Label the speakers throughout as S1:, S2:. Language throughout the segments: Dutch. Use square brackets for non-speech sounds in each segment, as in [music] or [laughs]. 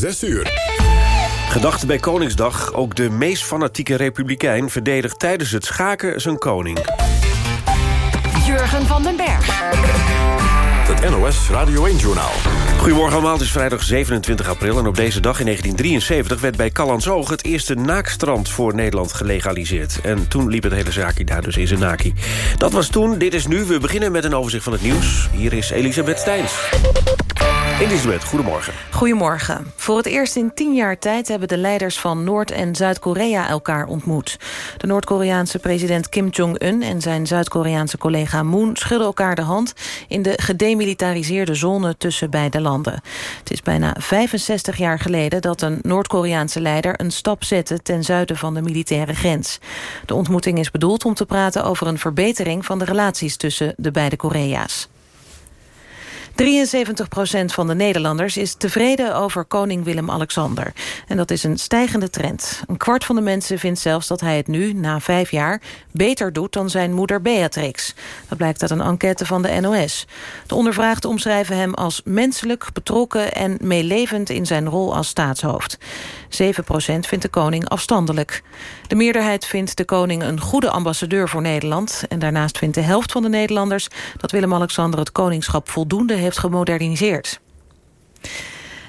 S1: 6 uur.
S2: Gedachte bij Koningsdag, ook de meest fanatieke republikein... verdedigt tijdens het schaken zijn koning.
S3: Jurgen van den Berg.
S1: Het NOS Radio 1-journaal.
S2: Goedemorgen allemaal, het is vrijdag 27 april... en op deze dag in 1973 werd bij Callansoog... het eerste naakstrand voor Nederland gelegaliseerd. En toen liep het hele zaakje daar dus in zijn naki. Dat was toen, dit is nu. We beginnen met een overzicht van het nieuws. Hier is Elisabeth Steins. Elisabeth, goedemorgen.
S4: Goedemorgen. Voor het eerst in tien jaar tijd hebben de leiders van Noord- en Zuid-Korea elkaar ontmoet. De Noord-Koreaanse president Kim Jong-un en zijn Zuid-Koreaanse collega Moon schudden elkaar de hand in de gedemilitariseerde zone tussen beide landen. Het is bijna 65 jaar geleden dat een Noord-Koreaanse leider een stap zette ten zuiden van de militaire grens. De ontmoeting is bedoeld om te praten over een verbetering van de relaties tussen de beide Korea's. 73% van de Nederlanders is tevreden over koning Willem-Alexander. En dat is een stijgende trend. Een kwart van de mensen vindt zelfs dat hij het nu, na vijf jaar... beter doet dan zijn moeder Beatrix. Dat blijkt uit een enquête van de NOS. De ondervraagden omschrijven hem als menselijk, betrokken... en meelevend in zijn rol als staatshoofd. 7% vindt de koning afstandelijk. De meerderheid vindt de koning een goede ambassadeur voor Nederland. En daarnaast vindt de helft van de Nederlanders... dat Willem-Alexander het koningschap voldoende heeft gemoderniseerd.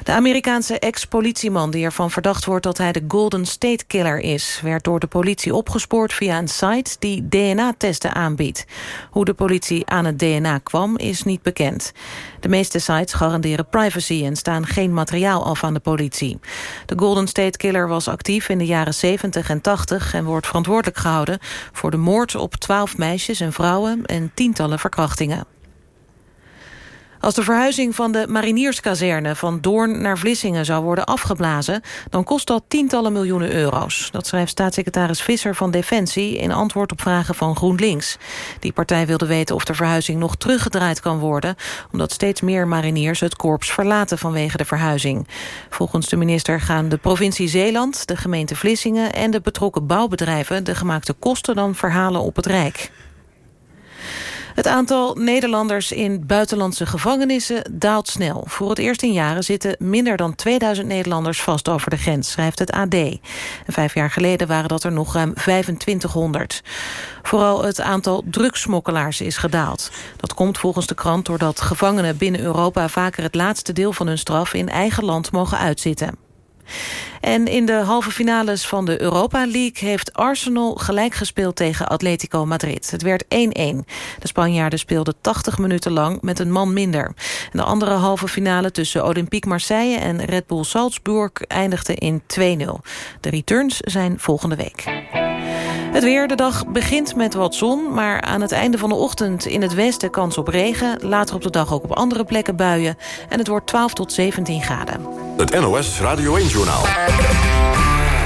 S4: De Amerikaanse ex-politieman die ervan verdacht wordt dat hij de Golden State Killer is... werd door de politie opgespoord via een site die DNA-testen aanbiedt. Hoe de politie aan het DNA kwam is niet bekend. De meeste sites garanderen privacy en staan geen materiaal af aan de politie. De Golden State Killer was actief in de jaren 70 en 80... en wordt verantwoordelijk gehouden voor de moord op twaalf meisjes en vrouwen... en tientallen verkrachtingen. Als de verhuizing van de marinierskazerne van Doorn naar Vlissingen zou worden afgeblazen, dan kost dat tientallen miljoenen euro's. Dat schrijft staatssecretaris Visser van Defensie in antwoord op vragen van GroenLinks. Die partij wilde weten of de verhuizing nog teruggedraaid kan worden, omdat steeds meer mariniers het korps verlaten vanwege de verhuizing. Volgens de minister gaan de provincie Zeeland, de gemeente Vlissingen en de betrokken bouwbedrijven de gemaakte kosten dan verhalen op het Rijk. Het aantal Nederlanders in buitenlandse gevangenissen daalt snel. Voor het eerst in jaren zitten minder dan 2000 Nederlanders vast over de grens, schrijft het AD. Vijf jaar geleden waren dat er nog ruim 2500. Vooral het aantal drugsmokkelaars is gedaald. Dat komt volgens de krant doordat gevangenen binnen Europa vaker het laatste deel van hun straf in eigen land mogen uitzitten. En in de halve finales van de Europa League heeft Arsenal gelijk gespeeld tegen Atletico Madrid. Het werd 1-1. De Spanjaarden speelden 80 minuten lang met een man minder. De andere halve finale tussen Olympique Marseille en Red Bull Salzburg eindigde in 2-0. De returns zijn volgende week. Het weer, de dag begint met wat zon... maar aan het einde van de ochtend in het westen kans op regen. Later op de dag ook op andere plekken buien. En het wordt 12 tot 17 graden.
S1: Het NOS Radio 1-journaal.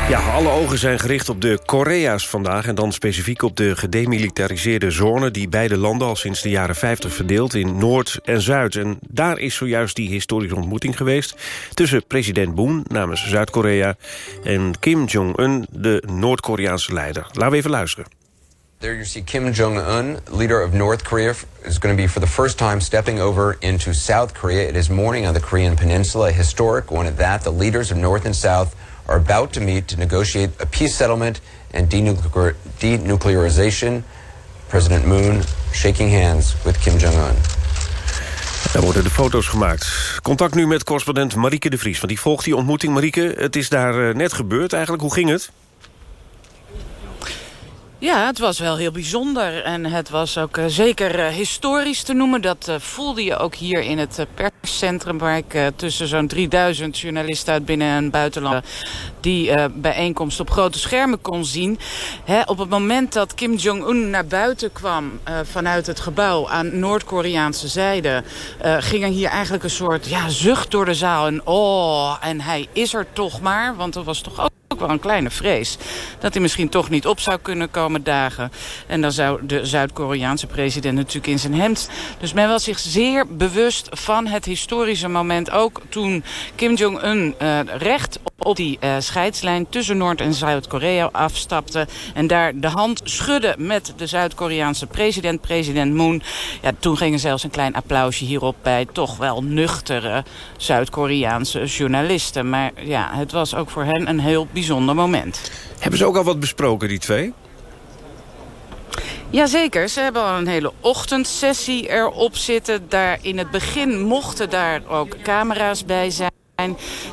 S2: Ja, alle ogen zijn gericht op de Korea's vandaag... en dan specifiek op de gedemilitariseerde zone... die beide landen al sinds de jaren 50 verdeelt in Noord en Zuid. En daar is zojuist die historische ontmoeting geweest... tussen president Moon namens Zuid-Korea... en Kim Jong-un, de Noord-Koreaanse leider. Laten we even luisteren.
S5: There you see Kim Jong-un, leader of North Korea, is going to be for the first time stepping over into South Korea. It is morning on the Korean Peninsula, historic one at that. The leaders of North and South are about to meet to negotiate a peace settlement and denuclear denuclearization. President Moon shaking hands with Kim Jong-un.
S2: Daar worden de foto's gemaakt. Contact nu met correspondent Marieke de Vries. Want die volgt die ontmoeting. Marieke, het is daar eh, net gebeurd eigenlijk. Hoe ging het?
S6: Ja, het was wel heel bijzonder. En het was ook uh, zeker uh, historisch te noemen. Dat uh, voelde je ook hier in het perscentrum... waar ik tussen zo'n 3000 journalisten uit binnen- en buitenland... die bijeenkomst op grote schermen kon zien. Hè, op het moment dat Kim Jong-un naar buiten kwam... vanuit het gebouw aan Noord-Koreaanse zijde... ging er hier eigenlijk een soort ja, zucht door de zaal. En oh, en hij is er toch maar. Want er was toch ook ook wel een kleine vrees. Dat hij misschien toch niet op zou kunnen komen dagen. En dan zou de Zuid-Koreaanse president natuurlijk in zijn hemd. Dus men was zich zeer bewust van het historische moment. Ook toen Kim Jong-un uh, recht op die uh, scheidslijn tussen Noord- en Zuid-Korea afstapte... en daar de hand schudde met de Zuid-Koreaanse president, president Moon. Ja, toen ging er zelfs een klein applausje hierop bij toch wel nuchtere Zuid-Koreaanse journalisten. Maar ja, het was ook voor hen een heel bijzonder moment.
S2: Hebben ze ook al wat besproken, die twee?
S6: Jazeker, ze hebben al een hele ochtendsessie erop zitten. Daar in het begin mochten daar ook camera's bij zijn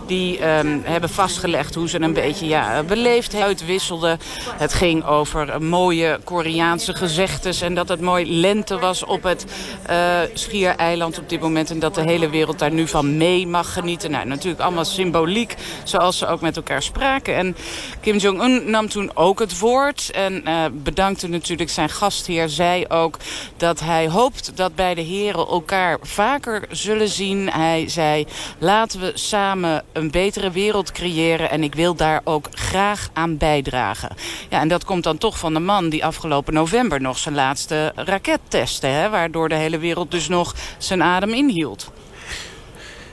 S6: die um, hebben vastgelegd hoe ze een beetje ja, beleefd uitwisselden. Het ging over mooie Koreaanse gezegdes... en dat het mooi lente was op het uh, Schiereiland op dit moment... en dat de hele wereld daar nu van mee mag genieten. Nou, natuurlijk allemaal symboliek, zoals ze ook met elkaar spraken. En Kim Jong-un nam toen ook het woord... en uh, bedankte natuurlijk zijn gastheer. Zei ook dat hij hoopt dat beide heren elkaar vaker zullen zien. Hij zei, laten we samen een betere wereld creëren. En ik wil daar ook graag aan bijdragen. Ja, en dat komt dan toch van de man die afgelopen november nog zijn laatste raket testte. Hè, waardoor de hele wereld dus nog zijn adem inhield.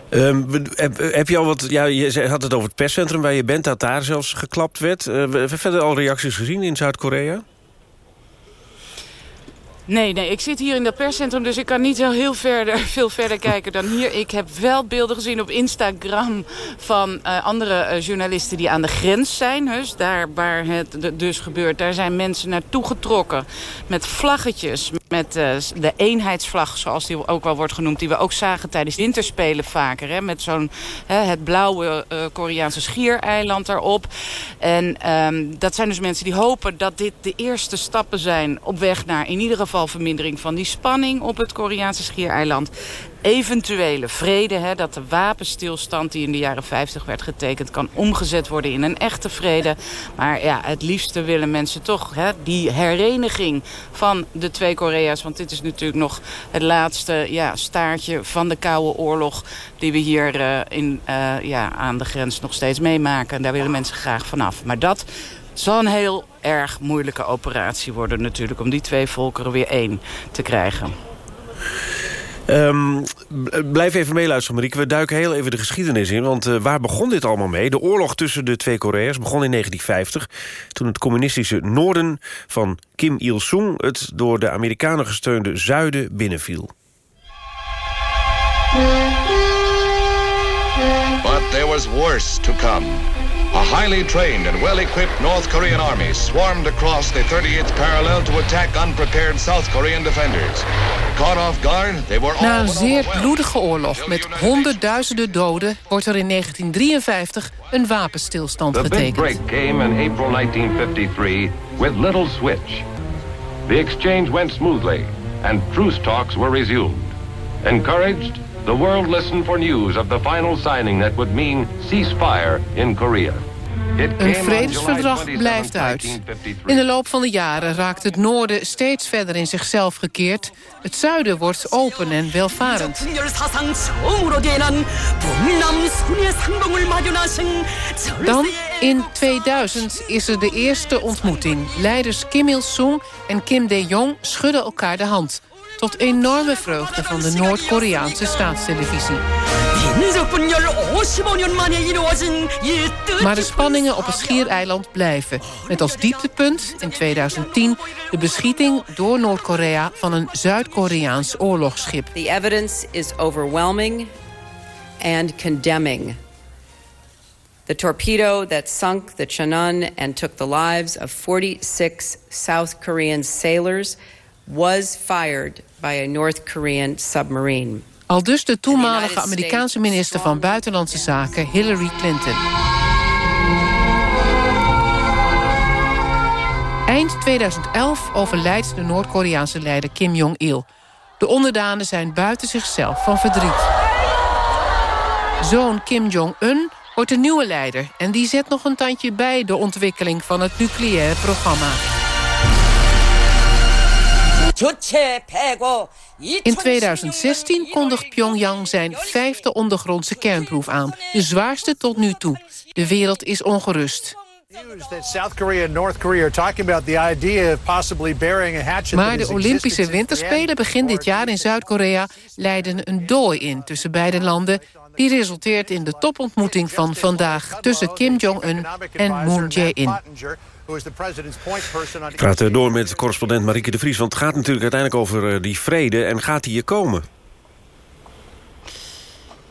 S2: Um, heb, heb, je al wat... Ja, je had het over het perscentrum waar je bent, dat daar zelfs geklapt werd. Uh, verder al reacties gezien in Zuid-Korea?
S6: Nee, nee, ik zit hier in dat perscentrum, dus ik kan niet zo heel verder, [laughs] veel verder kijken dan hier. Ik heb wel beelden gezien op Instagram van uh, andere uh, journalisten die aan de grens zijn. Dus daar waar het dus gebeurt, daar zijn mensen naartoe getrokken met vlaggetjes. Met uh, de eenheidsvlag, zoals die ook wel wordt genoemd, die we ook zagen tijdens winterspelen vaker. Hè, met zo'n het blauwe Koreaanse schiereiland daarop. En um, dat zijn dus mensen die hopen dat dit de eerste stappen zijn op weg naar in ieder geval vermindering van die spanning op het Koreaanse schiereiland eventuele vrede, hè, dat de wapenstilstand die in de jaren 50 werd getekend... kan omgezet worden in een echte vrede. Maar ja, het liefste willen mensen toch hè, die hereniging van de twee Korea's. Want dit is natuurlijk nog het laatste ja, staartje van de Koude Oorlog... die we hier uh, in, uh, ja, aan de grens nog steeds meemaken. En daar willen mensen graag vanaf. Maar dat zal een heel erg moeilijke operatie worden natuurlijk... om die twee volkeren weer één te krijgen.
S2: Um, blijf even meeluisteren, Marieke. We duiken heel even de geschiedenis in. Want uh, waar begon dit allemaal mee? De oorlog tussen de twee Korea's begon in 1950... toen het communistische noorden van Kim Il-sung... het door de Amerikanen gesteunde zuiden binnenviel.
S3: But there was worse to come. A highly trained and well-equipped North Korean army swarmed across the 38th parallel to attack unprepared South Korean defenders. Caught off guard, they were all
S7: Na een zeer bloedige oorlog met honderdduizenden doden... wordt er in 1953 een wapenstilstand
S8: the
S7: getekend.
S8: The big break came in April 1953 with little switch. The exchange went smoothly and truce talks were resumed. Encouraged, the world listened for news of the final signing that would mean ceasefire in Korea.
S7: Een vredesverdrag blijft uit. In de loop van de jaren raakt het noorden steeds verder in zichzelf gekeerd. Het zuiden wordt open en welvarend. Dan, in 2000, is er de eerste ontmoeting. Leiders Kim Il-sung en Kim Dae-jong schudden elkaar de hand tot enorme vreugde van de Noord-Koreaanse staatstelevisie. Maar de spanningen op het Schiereiland blijven. Met als dieptepunt in 2010 de beschieting door Noord-Korea van een Zuid-Koreaans oorlogsschip.
S9: The evidence is overwhelming and condemning. The torpedo that sunk the Cheonan and took the lives of 46 South Korean sailors was fired by a North Korean submarine.
S7: Al dus de toenmalige Amerikaanse minister van Buitenlandse Zaken Hillary Clinton. Eind 2011 overlijdt de Noord-Koreaanse leider Kim Jong-il. De onderdanen zijn buiten zichzelf van verdriet. Zoon Kim Jong-un wordt de nieuwe leider... en die zet nog een tandje bij de ontwikkeling van het nucleaire programma. In 2016 kondigt Pyongyang zijn vijfde ondergrondse kernproef aan. De zwaarste tot nu toe. De wereld is ongerust. Maar de Olympische Winterspelen begin dit jaar in Zuid-Korea... leiden een dooi in tussen beide landen... Die resulteert in de topontmoeting van vandaag... tussen Kim Jong-un en Moon Jae-in.
S2: Ik praat door met correspondent Marieke de Vries... want het gaat natuurlijk uiteindelijk over eh, die vrede... en gaat die hier komen?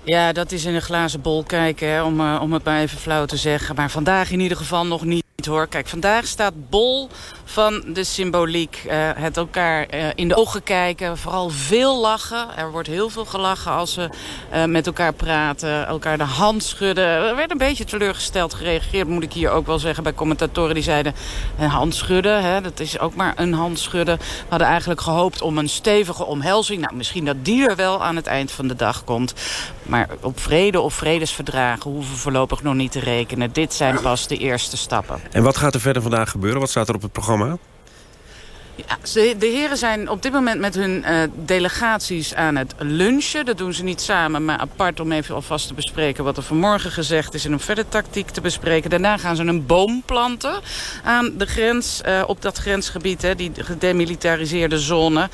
S6: Ja, dat is in een glazen bol kijken, hè, om, uh, om het maar even flauw te zeggen. Maar vandaag in ieder geval nog niet hoor. Kijk, vandaag staat bol van de symboliek. Uh, het elkaar uh, in de ogen kijken, vooral veel lachen. Er wordt heel veel gelachen als ze uh, met elkaar praten, elkaar de hand schudden. Er werd een beetje teleurgesteld gereageerd, moet ik hier ook wel zeggen... bij commentatoren die zeiden, een hand schudden, hè, dat is ook maar een hand schudden. We hadden eigenlijk gehoopt om een stevige omhelzing. Nou, misschien dat die er wel aan het eind van de dag komt. Maar op vrede of vredesverdragen hoeven we voorlopig nog niet te rekenen. Dit zijn pas de eerste stappen.
S2: En wat gaat er verder vandaag gebeuren? Wat staat er op het programma?
S6: Ja, de heren zijn op dit moment met hun uh, delegaties aan het lunchen. Dat doen ze niet samen, maar apart om even alvast te bespreken... wat er vanmorgen gezegd is en om verder tactiek te bespreken. Daarna gaan ze een boom planten aan de grens, uh, op dat grensgebied, hè, die gedemilitariseerde zone.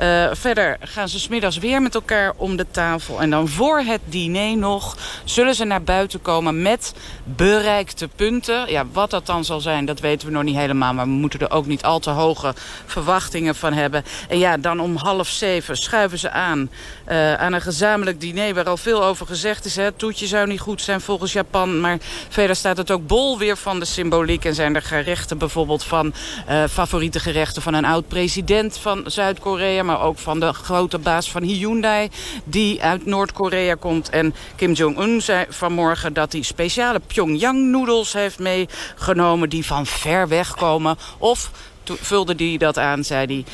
S6: Uh, verder gaan ze smiddags weer met elkaar om de tafel. En dan voor het diner nog zullen ze naar buiten komen met bereikte punten. Ja, wat dat dan zal zijn, dat weten we nog niet helemaal. Maar we moeten er ook niet al te hoge verwachtingen van hebben. En ja, dan om half zeven schuiven ze aan uh, aan een gezamenlijk diner... waar al veel over gezegd is. Het toetje zou niet goed zijn volgens Japan. Maar verder staat het ook bol weer van de symboliek. En zijn er gerechten bijvoorbeeld van uh, favoriete gerechten... van een oud-president van Zuid-Korea... maar ook van de grote baas van Hyundai... die uit Noord-Korea komt. En Kim Jong-un zei vanmorgen dat hij speciale Pyongyang-noedels heeft meegenomen... die van ver weg komen. Of vulde hij dat aan, zei hij...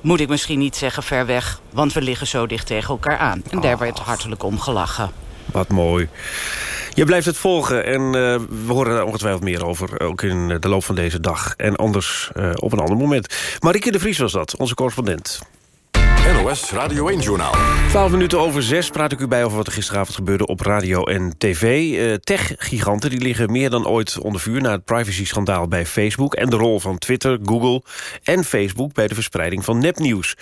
S6: moet ik misschien niet zeggen ver weg, want we liggen zo dicht tegen elkaar aan. En daar werd hartelijk om gelachen.
S2: Wat mooi. Je blijft het volgen en uh, we horen daar ongetwijfeld meer over... ook in de loop van deze dag en anders uh, op een ander moment. Marieke de Vries was dat, onze correspondent.
S1: NOS Radio 1-journaal.
S2: 12 minuten over 6 praat ik u bij over wat er gisteravond gebeurde op radio en tv. Uh, Tech-giganten die liggen meer dan ooit onder vuur... na het privacy-schandaal bij Facebook... en de rol van Twitter, Google en Facebook... bij de verspreiding van nepnieuws.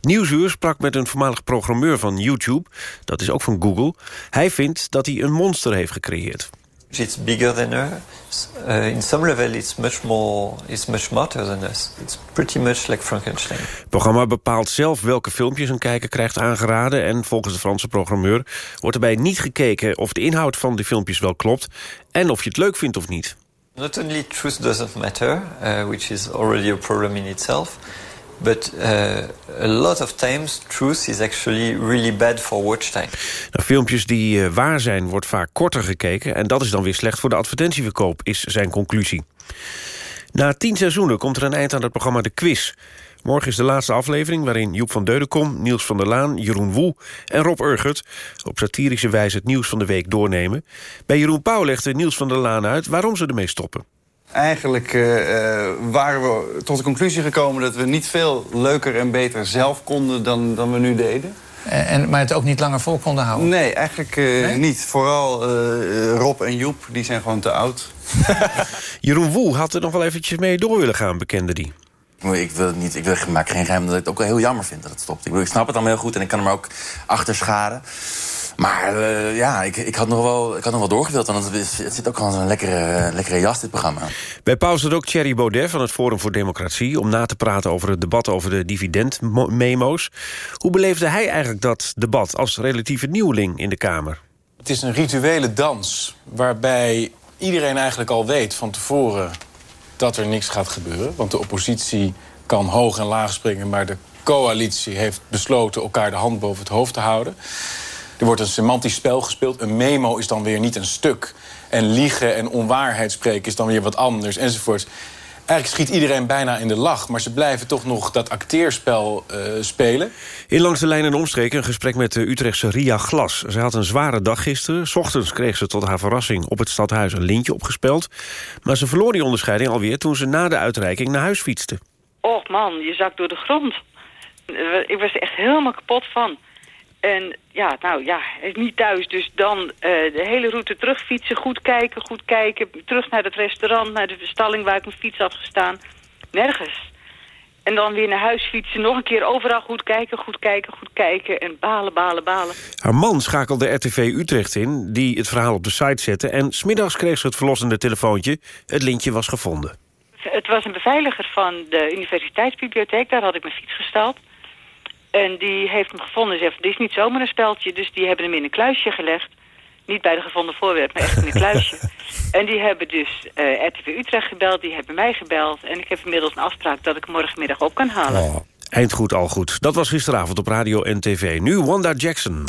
S2: Nieuwsuur sprak met een voormalig programmeur van YouTube. Dat is ook van Google. Hij vindt dat hij een monster heeft gecreëerd.
S10: It's bigger than us. Uh, in some level, it's much more, it's much smarter than us. It's pretty much like Frankenstein.
S2: Het programma bepaalt zelf welke filmpjes een kijker krijgt aangeraden... en volgens de Franse programmeur wordt erbij niet gekeken... of de inhoud van de filmpjes wel klopt en of je het leuk vindt of niet.
S10: Not only truth doesn't matter, uh, which is already a problem in itself... But uh, a lot of times truth is actually really bad for watch time.
S2: Nou, filmpjes die uh, waar zijn wordt vaak korter gekeken... en dat is dan weer slecht voor de advertentieverkoop, is zijn conclusie. Na tien seizoenen komt er een eind aan het programma De Quiz. Morgen is de laatste aflevering waarin Joep van Deudekom, Niels van der Laan, Jeroen Woe en Rob Urgert op satirische wijze het nieuws van de week doornemen. Bij Jeroen Pauw legde Niels van der Laan uit waarom ze ermee stoppen.
S11: Eigenlijk uh, waren we tot de conclusie gekomen dat we niet veel leuker en beter zelf konden dan, dan we nu deden.
S12: En, maar het ook niet langer vol konden houden?
S11: Nee, eigenlijk uh, nee? niet. Vooral uh, Rob en Joep, die zijn gewoon te oud. [laughs]
S2: Jeroen Woe had er nog wel eventjes mee door willen gaan, bekende die.
S13: Ik wil het niet. Ik wil, maak geen geheim dat ik het ook wel heel jammer vind dat het stopt. Ik, bedoel, ik snap het allemaal heel goed en ik kan er ook achter scharen. Maar uh, ja, ik, ik, had nog wel, ik had nog wel doorgewild. Want het, is, het zit ook gewoon een lekkere, lekkere jas, dit programma.
S2: Bij pauze ook Thierry Baudet van het Forum voor Democratie... om na te praten over het debat over de dividendmemo's. Hoe beleefde hij eigenlijk dat debat als relatieve nieuweling in de Kamer?
S14: Het is een rituele dans waarbij iedereen eigenlijk al weet van tevoren... dat er niks gaat gebeuren. Want de oppositie kan hoog en laag springen... maar de coalitie heeft besloten elkaar de hand boven het hoofd te houden. Er wordt een semantisch spel gespeeld. Een memo is dan weer niet een stuk. En liegen en onwaarheid spreken is dan weer wat anders, enzovoort. Eigenlijk schiet iedereen bijna in de lach... maar ze blijven toch nog dat acteerspel uh, spelen.
S2: In Langs de Lijn en Omstreken een gesprek met de Utrechtse Ria Glas. Ze had een zware dag gisteren. S ochtends kreeg ze tot haar verrassing op het stadhuis een lintje opgespeld. Maar ze verloor die onderscheiding alweer toen ze na de uitreiking naar huis fietste.
S15: Och man, je zakt door de grond. Ik was er echt helemaal kapot van. En ja, nou ja, is niet thuis. Dus dan uh, de hele route terugfietsen, goed kijken, goed kijken. Terug naar het restaurant, naar de stalling waar ik mijn fiets had gestaan. Nergens. En dan weer naar huis fietsen, nog een keer overal goed kijken, goed kijken, goed kijken. En balen, balen, balen.
S2: Haar man schakelde RTV Utrecht in, die het verhaal op de site zette... en smiddags kreeg ze het verlossende telefoontje. Het lintje was gevonden.
S15: Het was een beveiliger van de universiteitsbibliotheek. Daar had ik mijn fiets gestald. En die heeft hem gevonden en zei... dit is niet zomaar een speldje. Dus die hebben hem in een kluisje gelegd. Niet bij de gevonden voorwerp, maar echt in een kluisje. [laughs] en die hebben dus uh, RTV Utrecht gebeld, die hebben mij gebeld. En ik heb inmiddels een afspraak dat ik morgenmiddag op kan halen. Oh,
S2: eind goed, al goed. Dat was gisteravond op radio en tv. Nu Wanda Jackson.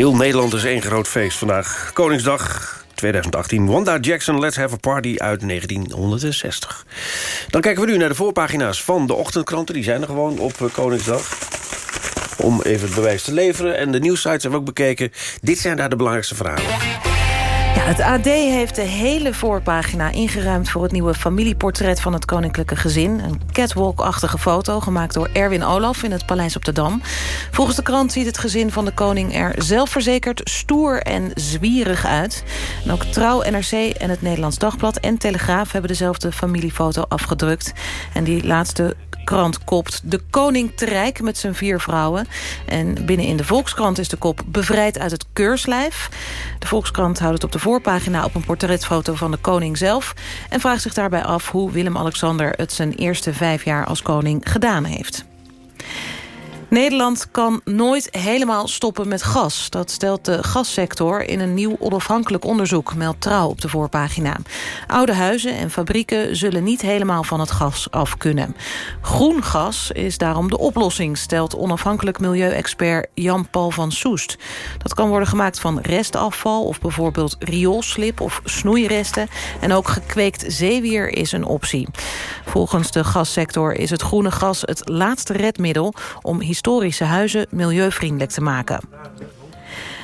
S2: Heel Nederland is één groot feest vandaag. Koningsdag 2018. Wanda Jackson, Let's Have a Party uit 1960. Dan kijken we nu naar de voorpagina's van de ochtendkranten. Die zijn er gewoon op eh, Koningsdag. Om even het bewijs te leveren. En de nieuwsites hebben we ook bekeken. Dit zijn daar de belangrijkste vragen.
S4: Het AD heeft de hele voorpagina ingeruimd... voor het nieuwe familieportret van het koninklijke gezin. Een catwalk-achtige foto, gemaakt door Erwin Olaf... in het Paleis op de Dam. Volgens de krant ziet het gezin van de koning er zelfverzekerd... stoer en zwierig uit. En ook Trouw, NRC en het Nederlands Dagblad en Telegraaf... hebben dezelfde familiefoto afgedrukt. En die laatste krant kopt de koning te rijk met zijn vier vrouwen. En binnen in de Volkskrant is de kop bevrijd uit het keurslijf. De Volkskrant houdt het op de voorpagina op een portretfoto van de koning zelf... en vraagt zich daarbij af hoe Willem-Alexander het zijn eerste vijf jaar als koning gedaan heeft. Nederland kan nooit helemaal stoppen met gas. Dat stelt de gassector in een nieuw onafhankelijk onderzoek... meldt Trouw op de voorpagina. Oude huizen en fabrieken zullen niet helemaal van het gas af kunnen. Groen gas is daarom de oplossing... stelt onafhankelijk milieuexpert Jan-Paul van Soest. Dat kan worden gemaakt van restafval... of bijvoorbeeld rioolslip of snoeiresten. En ook gekweekt zeewier is een optie. Volgens de gassector is het groene gas het laatste redmiddel... om historische huizen milieuvriendelijk te maken.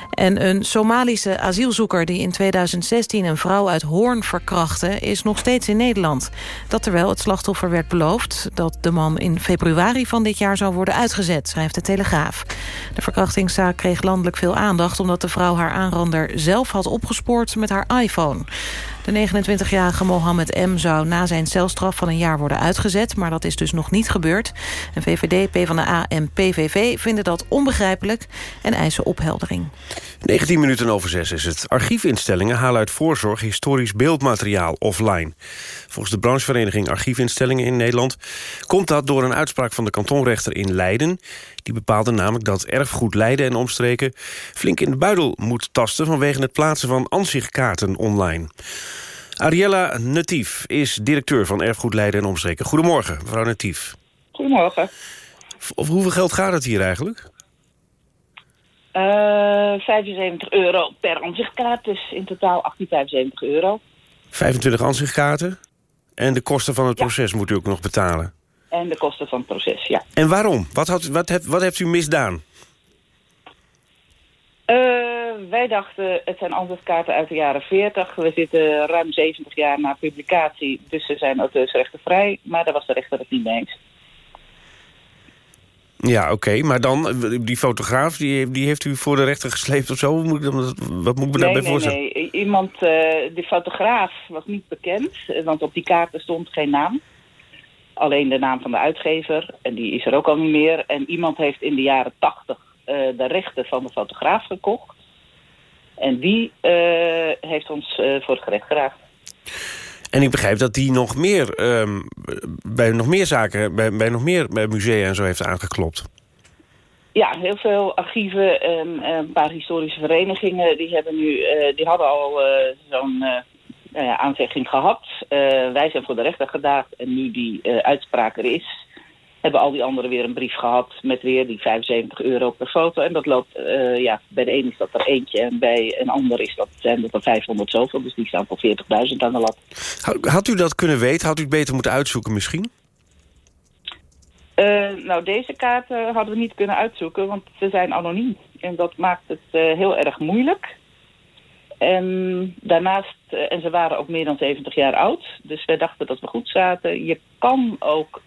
S4: En een Somalische asielzoeker die in 2016 een vrouw uit Hoorn verkrachtte... is nog steeds in Nederland. Dat terwijl het slachtoffer werd beloofd... dat de man in februari van dit jaar zou worden uitgezet, schrijft de Telegraaf. De verkrachtingszaak kreeg landelijk veel aandacht... omdat de vrouw haar aanrander zelf had opgespoord met haar iPhone. De 29-jarige Mohammed M. zou na zijn celstraf van een jaar worden uitgezet... maar dat is dus nog niet gebeurd. En VVD, PvdA en PVV vinden dat onbegrijpelijk... en eisen opheldering.
S2: 19 minuten over 6 is het. Archiefinstellingen halen uit voorzorg historisch beeldmateriaal offline. Volgens de branchevereniging Archiefinstellingen in Nederland... komt dat door een uitspraak van de kantonrechter in Leiden. Die bepaalde namelijk dat erfgoed Leiden en omstreken... flink in de buidel moet tasten vanwege het plaatsen van ansichtkaarten online. Ariella Natief is directeur van Erfgoed Leiden en Omstreken. Goedemorgen, mevrouw Natief.
S16: Goedemorgen.
S2: Of hoeveel geld gaat het hier eigenlijk?
S16: Uh, 75 euro per aanzichtkaart, dus in totaal 1875 euro.
S2: 25 aanzichtkaarten? En de kosten van het proces moet u ook nog betalen?
S16: En de kosten van het proces, ja.
S2: En waarom? Wat, had, wat, heeft, wat heeft u misdaan?
S16: Uh, wij dachten, het zijn aanzichtkaarten uit de jaren 40. We zitten ruim 70 jaar na publicatie, dus ze zijn auteursrechtenvrij. Maar daar was de rechter het niet mee eens.
S2: Ja, oké. Maar dan, die fotograaf, die, die heeft u voor de rechter gesleept of zo? Wat moet ik, wat moet ik me daarbij
S16: nee,
S2: voorstellen?
S16: Nee, Iemand, uh, de fotograaf was niet bekend, want op die kaarten stond geen naam. Alleen de naam van de uitgever, en die is er ook al niet meer. En iemand heeft in de jaren 80 uh, de rechten van de fotograaf gekocht. En die uh, heeft ons voor het gerecht geraakt.
S2: En ik begrijp dat die nog meer, um, bij nog meer zaken, bij, bij nog meer bij musea en zo heeft aangeklopt.
S16: Ja, heel veel archieven en een paar historische verenigingen... die, hebben nu, die hadden al zo'n uh, ja, aanzegging gehad. wij zijn voor de rechter gedaagd en nu die uitspraak er is... hebben al die anderen weer een brief gehad met weer die 75 euro per foto. En dat loopt, ja, bij de een is dat er eentje en bij een ander is dat, zijn dat er 500 zoveel. Dus die staan voor 40.000 aan de lat.
S2: Had u dat kunnen weten? Had u het beter moeten uitzoeken misschien?
S16: Nou, deze kaarten hadden we niet kunnen uitzoeken, want ze zijn anoniem. En dat maakt het heel erg moeilijk. En daarnaast, uh, en ze waren ook meer dan 70 jaar oud, dus wij dachten dat we goed zaten. Je kan ook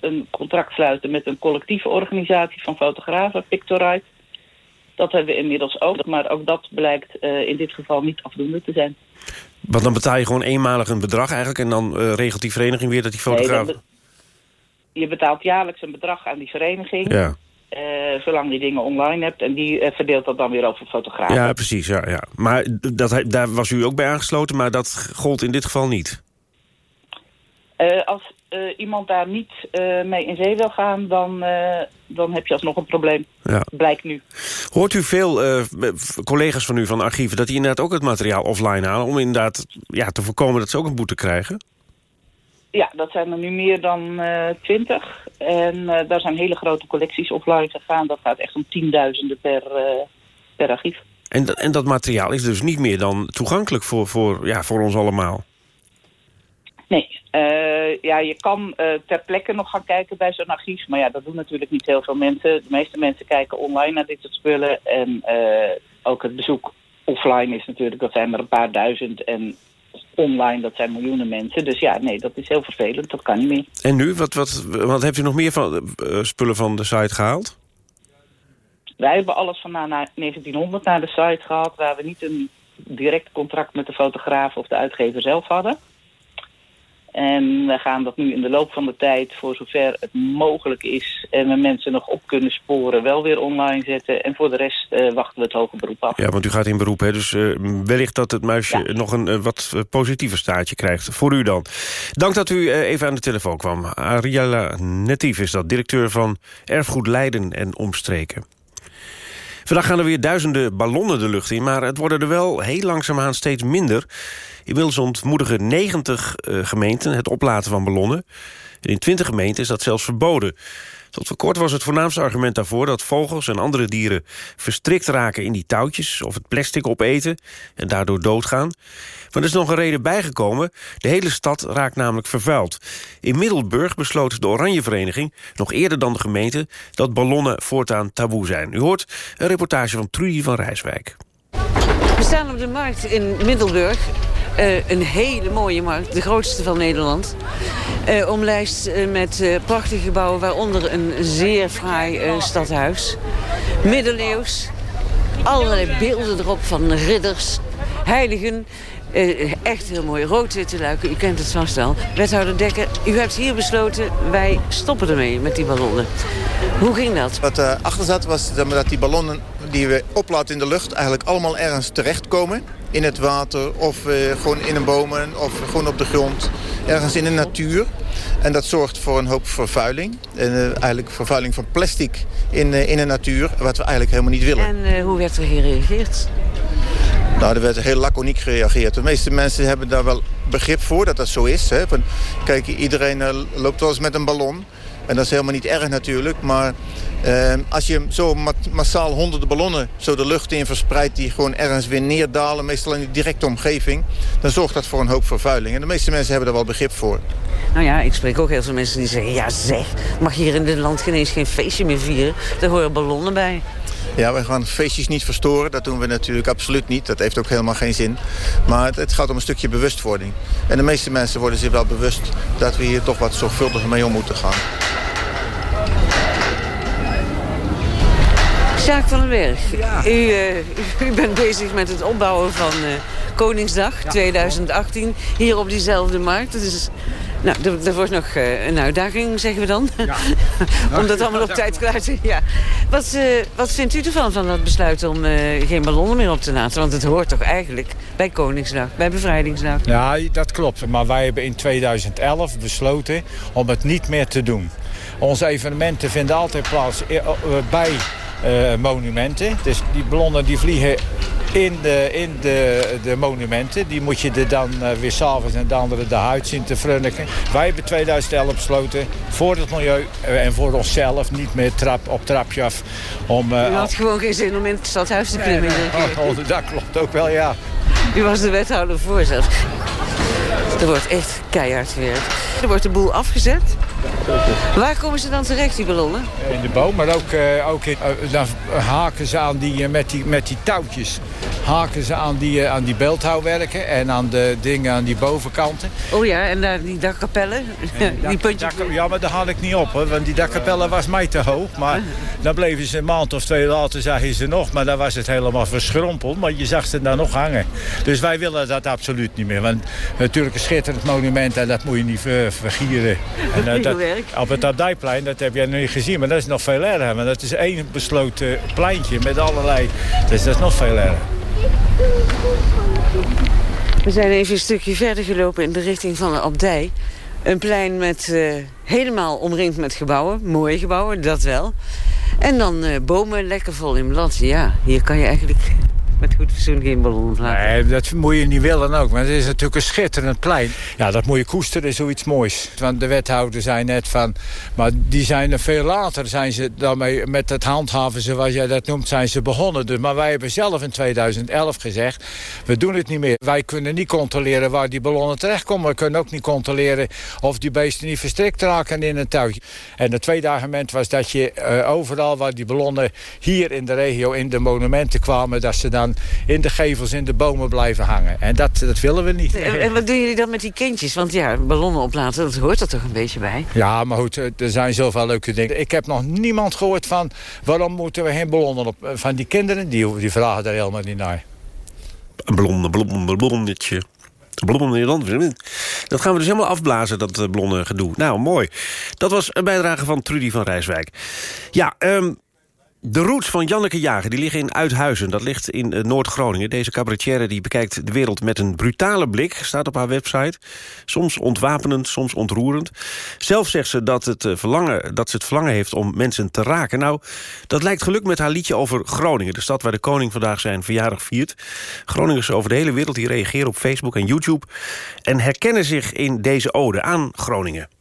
S16: een contract sluiten met een collectieve organisatie van fotografen, Pictorite. Dat hebben we inmiddels ook, maar ook dat blijkt in dit geval niet afdoende te zijn.
S2: Want dan betaal je gewoon eenmalig een bedrag eigenlijk... en dan regelt die vereniging weer dat die fotograaf...
S16: Nee, je betaalt jaarlijks een bedrag aan die vereniging.
S2: Ja.
S16: Uh, zolang die dingen online hebt. En die uh, verdeelt dat dan weer over fotografen.
S2: Ja, precies. Ja, ja. Maar dat, daar was u ook bij aangesloten, maar dat gold in dit geval niet?
S16: Uh, als iemand daar niet mee in zee wil gaan, dan, dan heb je alsnog een probleem.
S2: Ja.
S16: Blijkt nu.
S2: Hoort u veel collega's van u van archieven... dat die inderdaad ook het materiaal offline halen... om inderdaad ja, te voorkomen dat ze ook een boete krijgen?
S16: Ja, dat zijn er nu meer dan twintig. en uh, daar zijn hele grote collecties offline gegaan. Dat gaat echt om tienduizenden per, uh, per archief.
S2: En, dat, en dat materiaal is dus niet meer dan toegankelijk voor, voor, ja, voor ons allemaal?
S16: Nee, uh, ja, je kan ter plekke nog gaan kijken bij zo'n archief. Maar ja, dat doen natuurlijk niet heel veel mensen. De meeste mensen kijken online naar dit soort spullen. En ook het bezoek offline is natuurlijk, dat zijn er een paar duizend. En online, dat zijn miljoenen mensen. Dus ja, nee, dat is heel vervelend. Dat kan niet meer.
S2: En nu? Wat, wat, wat heeft u nog meer van uh, spullen van de site gehaald?
S16: Wij hebben alles van na, na 1900 naar de site gehaald... waar we niet een direct contract met de fotograaf of de uitgever zelf hadden. En we gaan dat nu in de loop van de tijd, voor zover het mogelijk is... en we mensen nog op kunnen sporen, wel weer online zetten. En voor de rest uh, wachten we het hoge beroep af.
S2: Ja, want u gaat in beroep, hè? dus uh, wellicht dat het muisje ja. nog een uh, wat positiever staartje krijgt. Voor u dan. Dank dat u even aan de telefoon kwam. Ariella Netief is dat, directeur van Erfgoed Leiden en Omstreken. Vandaag gaan er weer duizenden ballonnen de lucht in... maar het worden er wel heel langzaamaan steeds minder. Inmiddels ontmoedigen 90 uh, gemeenten het oplaten van ballonnen. En in 20 gemeenten is dat zelfs verboden. Tot voor kort was het voornaamste argument daarvoor... dat vogels en andere dieren verstrikt raken in die touwtjes... of het plastic opeten en daardoor doodgaan. Maar er is nog een reden bijgekomen. De hele stad raakt namelijk vervuild. In Middelburg besloot de Oranjevereniging... nog eerder dan de gemeente dat ballonnen voortaan taboe zijn. U hoort een reportage van Trudy van Rijswijk.
S17: We staan op de markt in Middelburg. Uh, een hele mooie markt, de grootste van Nederland. Uh, omlijst uh, met prachtige gebouwen, waaronder een zeer fraai stadhuis. Middeleeuws, allerlei beelden erop van ridders, heiligen. Uh, echt heel mooi. Rood-witte luiken, u kent het vast wel. Wethouder Dekker, u hebt hier besloten... wij stoppen ermee met die ballonnen. Hoe ging dat?
S18: Wat uh, achter zat was dat die ballonnen die we oplaten in de lucht... eigenlijk allemaal ergens terechtkomen. In het water of uh, gewoon in een bomen of gewoon op de grond. Ergens in de natuur. En dat zorgt voor een hoop vervuiling. En, uh, eigenlijk vervuiling van plastic in, uh, in de natuur. Wat we eigenlijk helemaal niet willen.
S17: En hoe werd er gereageerd?
S18: Nou, er werd heel laconiek gereageerd. De meeste mensen hebben daar wel begrip voor dat dat zo is. Hè? Kijk, iedereen uh, loopt wel eens met een ballon. En dat is helemaal niet erg natuurlijk. Maar uh, als je zo massaal honderden ballonnen zo de lucht in verspreidt... die gewoon ergens weer neerdalen, meestal in de directe omgeving... dan zorgt dat voor een hoop vervuiling. En de meeste mensen hebben daar wel begrip voor.
S17: Nou ja, ik spreek ook heel veel mensen die zeggen... ja zeg, mag hier in dit land geen eens geen feestje meer vieren? Daar horen ballonnen bij.
S18: Ja, wij gaan feestjes niet verstoren. Dat doen we natuurlijk absoluut niet. Dat heeft ook helemaal geen zin. Maar het, het, gaat om een stukje bewustwording. En de meeste mensen worden zich wel bewust... dat we hier toch wat zorgvuldiger mee om moeten gaan.
S17: Sjaak van den Berg, u, uh, [laughs] u, bent bezig met het opbouwen van uh, Koningsdag 2018... hier op diezelfde markt. Het is nou, er, wordt nog uh, een uitdaging, zeggen we dan. Ja. [laughs] om dat allemaal op tijd klaar te... Ja. Wat, uh, wat vindt u ervan, van dat besluit om uh, geen ballonnen meer op te laten? Want het hoort toch eigenlijk bij Koningsdag, bij Bevrijdingsdag?
S19: Ja, dat klopt. Maar wij hebben in 2011 besloten om het niet meer te doen. Onze evenementen vinden altijd plaats bij monumenten. Dus die ballonnen die vliegen in de, in de, de monumenten. Die moet je er dan uh, weer s'avonds en de andere de huid zien te frunniken. Wij hebben 2011 besloten voor het milieu uh, en voor onszelf niet meer trap op trapje af. Om,
S17: U had gewoon geen zin om in het stadhuis te klimmen.
S19: Nee, nee. Oh, dat klopt ook wel, ja.
S17: U was de wethouder voor zelfs. Er wordt echt keihard gewerkt. Er wordt de boel afgezet. Waar komen ze dan terecht, die ballonnen?
S19: In de boom, maar ook, uh, ook in, uh, dan haken ze aan die, uh, met, die, met die touwtjes. Haken ze aan die, aan die beeldhouwwerken en aan de dingen aan die bovenkanten.
S17: Oh ja, en daar die dakkapellen? [laughs] die puntjes?
S19: ja, maar daar had ik niet op, hoor, want die dakkapellen was mij te hoog. Maar [laughs] dan bleven ze een maand of twee later, zagen ze nog. Maar dan was het helemaal verschrompeld, maar je zag ze daar nog hangen. Dus wij willen dat absoluut niet meer. Want natuurlijk een schitterend monument en dat moet je niet vergieren. En, [laughs] dat, op het Abdijplein, dat heb jij niet gezien, maar dat is nog veel erger. Want dat is één besloten pleintje met allerlei... Dus dat is nog veel erger.
S17: We zijn even een stukje verder gelopen in de richting van de Abdij. Een plein met uh, helemaal omringd met gebouwen. Mooie gebouwen, dat wel. En dan uh, bomen lekker vol in blad. Ja, hier kan je eigenlijk met goed fatsoen geen ballon laten.
S19: Nee, dat moet je niet willen ook. Maar het is natuurlijk een schitterend plein. Ja, dat moet je koesteren, zoiets moois. Want de wethouder zei net van... Maar die zijn er veel later, zijn ze daarmee met het handhaven, zoals jij dat noemt, zijn ze begonnen. Dus, maar wij hebben zelf in 2011 gezegd, we doen het niet meer. Wij kunnen niet controleren waar die ballonnen terechtkomen. We kunnen ook niet controleren of die beesten niet verstrikt raken in een touwtje. En het tweede argument was dat je uh, overal waar die ballonnen hier in de regio in de monumenten kwamen, dat ze dan in de gevels, in de bomen blijven hangen. En dat, dat willen we niet.
S17: En, wat doen jullie dan met die kindjes? Want ja, ballonnen oplaten, dat hoort er toch een beetje bij?
S19: Ja, maar goed, er zijn zoveel leuke dingen. Ik heb nog niemand gehoord van... waarom moeten we geen ballonnen op... Van die kinderen, die, die vragen daar helemaal niet naar.
S2: Een ballon, ballon, ballonnetje. Dat gaan we dus helemaal afblazen, dat eh, blonde gedoe. Nou, mooi. Dat was een bijdrage van Trudy van Rijswijk. Ja, um, de roots van Janneke Jager die liggen in Uithuizen. Dat ligt in uh, Noord-Groningen. Deze cabaretière die bekijkt de wereld met een brutale blik. Staat op haar website. Soms ontwapenend, soms ontroerend. Zelf zegt ze dat, het, uh, verlangen, dat ze het verlangen heeft om mensen te raken. Nou, dat lijkt geluk met haar liedje over Groningen. De stad waar de koning vandaag zijn verjaardag viert. Groningers over de hele wereld die reageren op Facebook en YouTube... en herkennen zich in deze ode aan Groningen.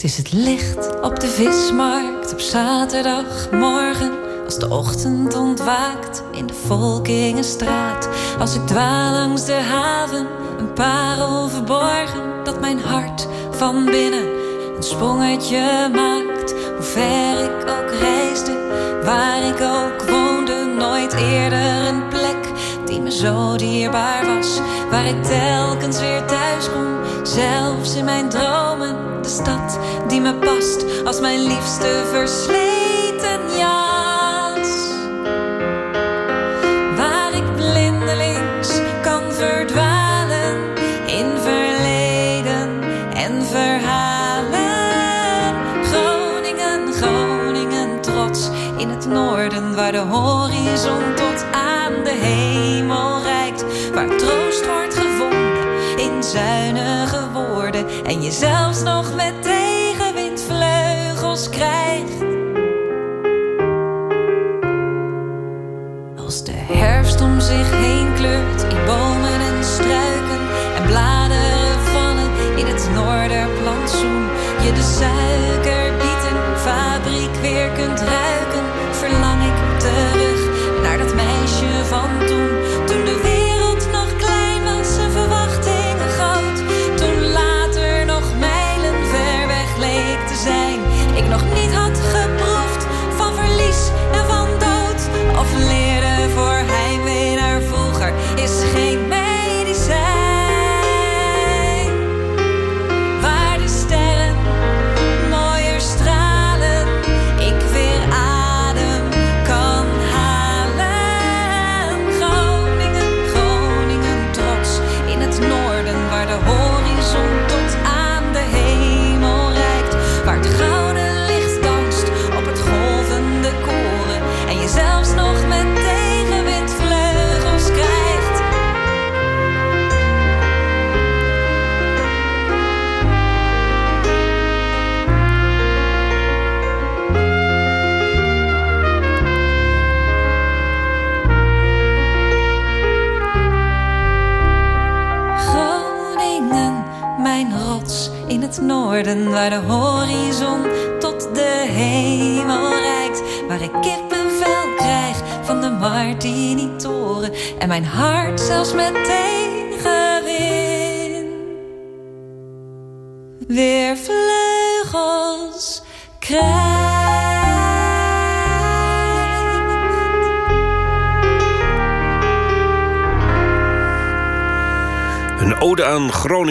S20: Het is het licht op de vismarkt op zaterdagmorgen. Als de ochtend ontwaakt in de Volkingenstraat. Als ik dwaal langs de haven, een parel verborgen. Dat mijn hart van binnen een sprongetje maakt. Hoe ver ik ook reisde, waar ik ook woonde. Nooit eerder een plek die me zo dierbaar was. Waar ik telkens weer thuis kom, zelfs in mijn dromen de stad die me past als mijn liefste versleten jas. Waar ik blindelings kan verdwalen in verleden en verhalen. Groningen, Groningen, trots in het noorden waar de horizon en je zelfs nog met tegenwind vleugels krijgt. Als de herfst om zich heen kleurt in bomen en struiken en bladeren vallen in het noorderplantsoen. Je de suikerbietenfabriek weer kunt ruiken, verlang ik terug naar dat meisje van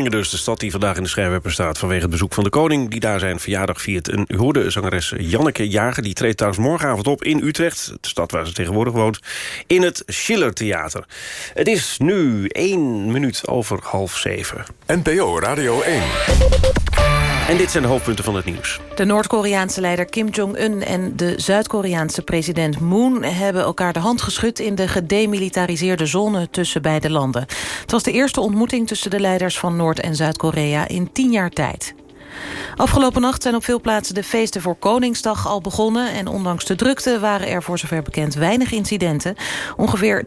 S2: Dus, de stad die vandaag in de schrijfwerper staat... vanwege het bezoek van de koning, die daar zijn verjaardag viert. En u hoorde zangeres Janneke Jager, die treedt trouwens morgenavond op in Utrecht... de stad waar ze tegenwoordig woont, in het Schillertheater. Het is nu één minuut over half zeven.
S1: NPO Radio 1.
S2: En dit zijn de hoofdpunten van het nieuws.
S4: De Noord-Koreaanse leider Kim Jong-un en de Zuid-Koreaanse president Moon... hebben elkaar de hand geschud in de gedemilitariseerde zone tussen beide landen. Het was de eerste ontmoeting tussen de leiders van Noord- en Zuid-Korea in tien jaar tijd. Afgelopen nacht zijn op veel plaatsen de feesten voor Koningsdag al begonnen... en ondanks de drukte waren er voor zover bekend weinig incidenten. Ongeveer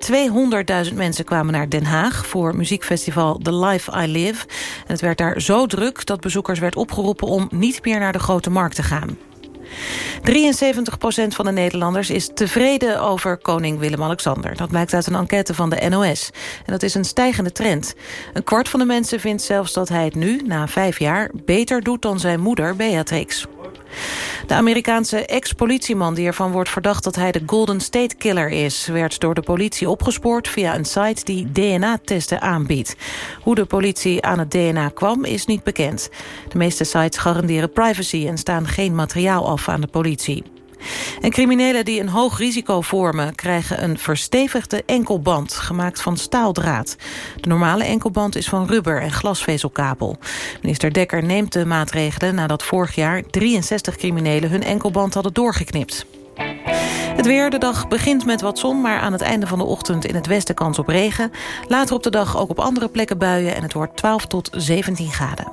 S4: 200.000 mensen kwamen naar Den Haag... voor muziekfestival The Life I Live. En het werd daar zo druk dat bezoekers werd opgeroepen... om niet meer naar de Grote Markt te gaan. 73% van de Nederlanders is tevreden over koning Willem-Alexander. Dat blijkt uit een enquête van de NOS. En dat is een stijgende trend. Een kwart van de mensen vindt zelfs dat hij het nu, na vijf jaar... beter doet dan zijn moeder Beatrix. De Amerikaanse ex-politieman die ervan wordt verdacht dat hij de Golden State Killer is... werd door de politie opgespoord via een site die DNA-testen aanbiedt. Hoe de politie aan het DNA kwam is niet bekend. De meeste sites garanderen privacy en staan geen materiaal af aan de politie. En criminelen die een hoog risico vormen... krijgen een verstevigde enkelband, gemaakt van staaldraad. De normale enkelband is van rubber en glasvezelkabel. Minister Dekker neemt de maatregelen nadat vorig jaar... 63 criminelen hun enkelband hadden doorgeknipt. Het weer, de dag begint met wat zon... maar aan het einde van de ochtend in het westen kans op regen. Later op de dag ook op andere plekken buien... en het wordt 12 tot 17 graden.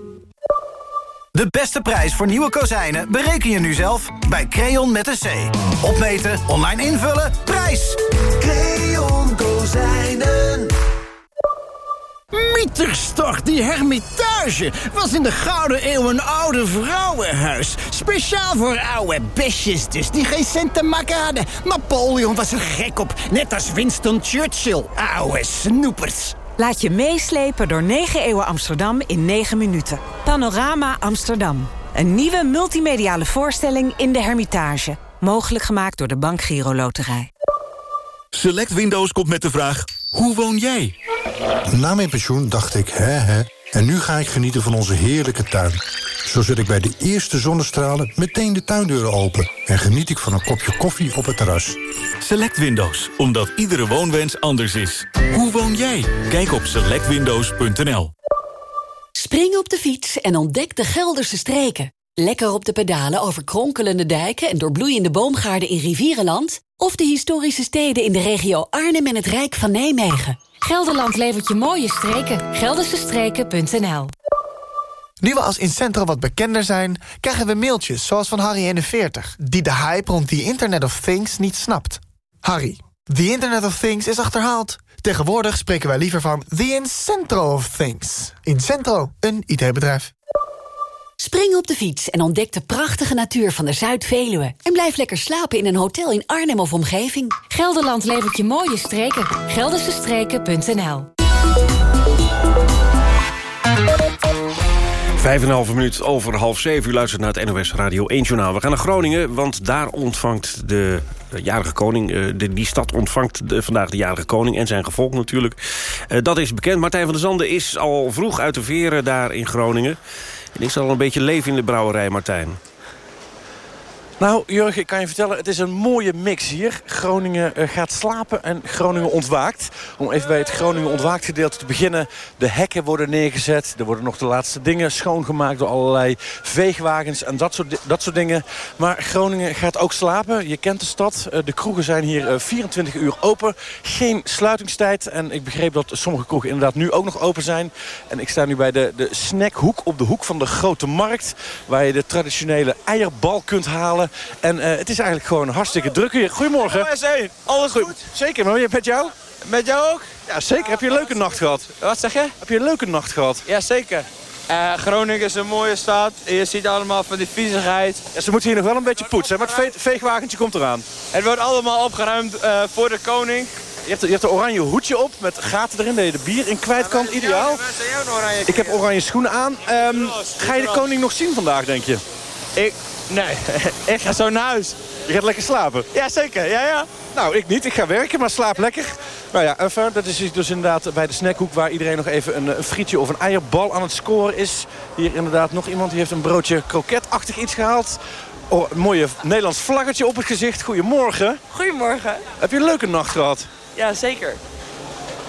S21: De beste prijs voor nieuwe kozijnen bereken je nu zelf bij Creon met een C. Opmeten, online invullen, prijs! Creon Kozijnen.
S22: Mieterstort, die hermitage, was in de Gouden Eeuw een oude vrouwenhuis. Speciaal voor oude besjes dus, die geen cent te maken hadden. Napoleon was er gek op, net als Winston Churchill. Oude snoepers.
S23: Laat je meeslepen door 9 eeuwen Amsterdam in 9 minuten. Panorama Amsterdam. Een nieuwe multimediale voorstelling in de Hermitage. Mogelijk gemaakt door de Bank Giro Loterij.
S24: Select Windows komt met de vraag, hoe woon jij?
S25: Na mijn pensioen dacht ik, hè hè, en nu ga ik genieten van onze heerlijke tuin.
S26: Zo zet ik bij de eerste zonnestralen meteen de tuindeuren open... en geniet ik van een kopje koffie op het terras.
S24: Select Windows, omdat iedere woonwens anders is. Hoe woon jij? Kijk op selectwindows.nl.
S27: Spring op de fiets en ontdek de Gelderse streken. Lekker op de pedalen over kronkelende dijken... en doorbloeiende boomgaarden in Rivierenland... of de historische steden in de regio Arnhem en het Rijk van Nijmegen.
S28: Gelderland levert je mooie streken. Geldersestreken.nl
S29: Nu we als Incentro wat bekender zijn... krijgen we mailtjes zoals van Harry41... die de hype rond the Internet of Things niet snapt. Harry, the Internet of Things is achterhaald. Tegenwoordig spreken wij liever van the Incentro of Things. Incentro, een IT-bedrijf.
S27: Spring op de fiets en ontdek de prachtige natuur van de Zuid-Veluwe. En blijf lekker slapen in een hotel in Arnhem of omgeving.
S28: Gelderland levert je mooie streken. Geldersestreken.nl
S2: Vijf en een halve minuut over half zeven. U luistert naar het NOS Radio 1 Journaal. We gaan naar Groningen, want daar ontvangt de jarige koning... Uh, de, die stad ontvangt vandaag de jarige koning en zijn gevolg natuurlijk. Uh, dat is bekend. Martijn van der Zanden is al vroeg uit de veren daar in Groningen. En is al een beetje leven in de brouwerij, Martijn?
S30: Nou, Jurgen, ik kan je vertellen, het is een mooie mix hier. Groningen uh, gaat slapen en Groningen ontwaakt. Om even bij het Groningen ontwaakt gedeelte te beginnen. De hekken worden neergezet. Er worden nog de laatste dingen schoongemaakt door allerlei veegwagens en dat soort, dat soort dingen. Maar Groningen gaat ook slapen. Je kent de stad. Uh, de kroegen zijn hier uh, 24 uur open. Geen sluitingstijd. En ik begreep dat sommige kroegen inderdaad nu ook nog open zijn. En ik sta nu bij de, de snackhoek op de hoek van de Grote Markt. Waar je de traditionele eierbal kunt halen. En uh, het is eigenlijk gewoon hartstikke druk hier. Goedemorgen.
S31: Oh, Alles goed?
S30: Zeker, maar met jou?
S31: Met jou ook?
S30: Ja, zeker. Heb je een leuke nacht gehad?
S31: Wat zeg je?
S30: Heb je een leuke nacht gehad?
S31: Ja, zeker. Uh, Groningen is een mooie stad. Je ziet allemaal van die viezigheid.
S30: Ja, ze moeten hier nog wel een beetje poetsen, maar het ve veegwagentje komt eraan.
S31: Het wordt allemaal opgeruimd uh, voor de koning.
S30: Je hebt, je hebt een oranje hoedje op met gaten erin dat je de bier in kwijt kan. Ja, Ideaal. Ik heb oranje schoenen aan. Um, ga je de koning nog zien vandaag, denk je?
S31: Ik, Nee, [laughs] ik ga zo naar huis.
S30: Je gaat lekker slapen?
S31: Ja, zeker. Ja, ja.
S30: Nou, ik niet. Ik ga werken, maar slaap lekker. Nou ja, even, dat is dus inderdaad bij de snackhoek... waar iedereen nog even een, een, frietje of een eierbal aan het scoren is. Hier inderdaad nog iemand die heeft een broodje kroketachtig iets gehaald. Oh, een mooie Nederlands vlaggetje op het gezicht. Goedemorgen.
S32: Goedemorgen.
S30: Heb je een leuke nacht gehad?
S32: Ja, zeker.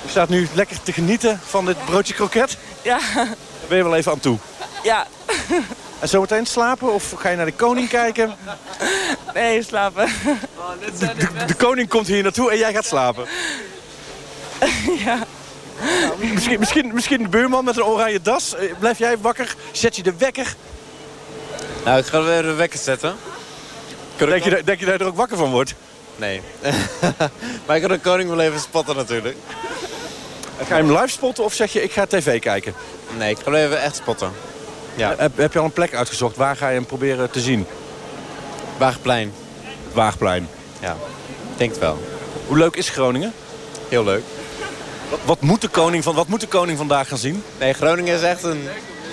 S30: Je staat nu lekker te genieten van dit broodje kroket?
S32: Ja.
S30: Daar ben je wel even aan toe?
S32: Ja.
S30: En zometeen slapen of ga je naar de koning kijken?
S32: Nee, slapen.
S30: De, de, de koning komt hier naartoe en jij gaat slapen? [laughs]
S32: Ja.
S30: Nou, misschien, misschien, misschien de buurman met een oranje das. Blijf jij wakker? Zet je de wekker?
S31: Nou, ik ga weer de wekker zetten.
S30: Denk je, denk je dat je er ook wakker van wordt?
S31: Nee. [laughs] maar ik ga de koning wel even spotten natuurlijk.
S30: Ga je hem live spotten of zeg je ik ga tv kijken?
S31: Nee, ik ga hem even echt spotten. Ja.
S30: Heb, heb, je al een plek uitgezocht? Waar ga je hem proberen te zien?
S31: Waagplein.
S30: Waagplein.
S31: Ja, ik denk het wel.
S30: Hoe leuk is Groningen?
S31: Heel leuk.
S30: Wat, wat, moet de koning van, wat moet de koning vandaag gaan zien?
S31: Nee, Groningen is echt een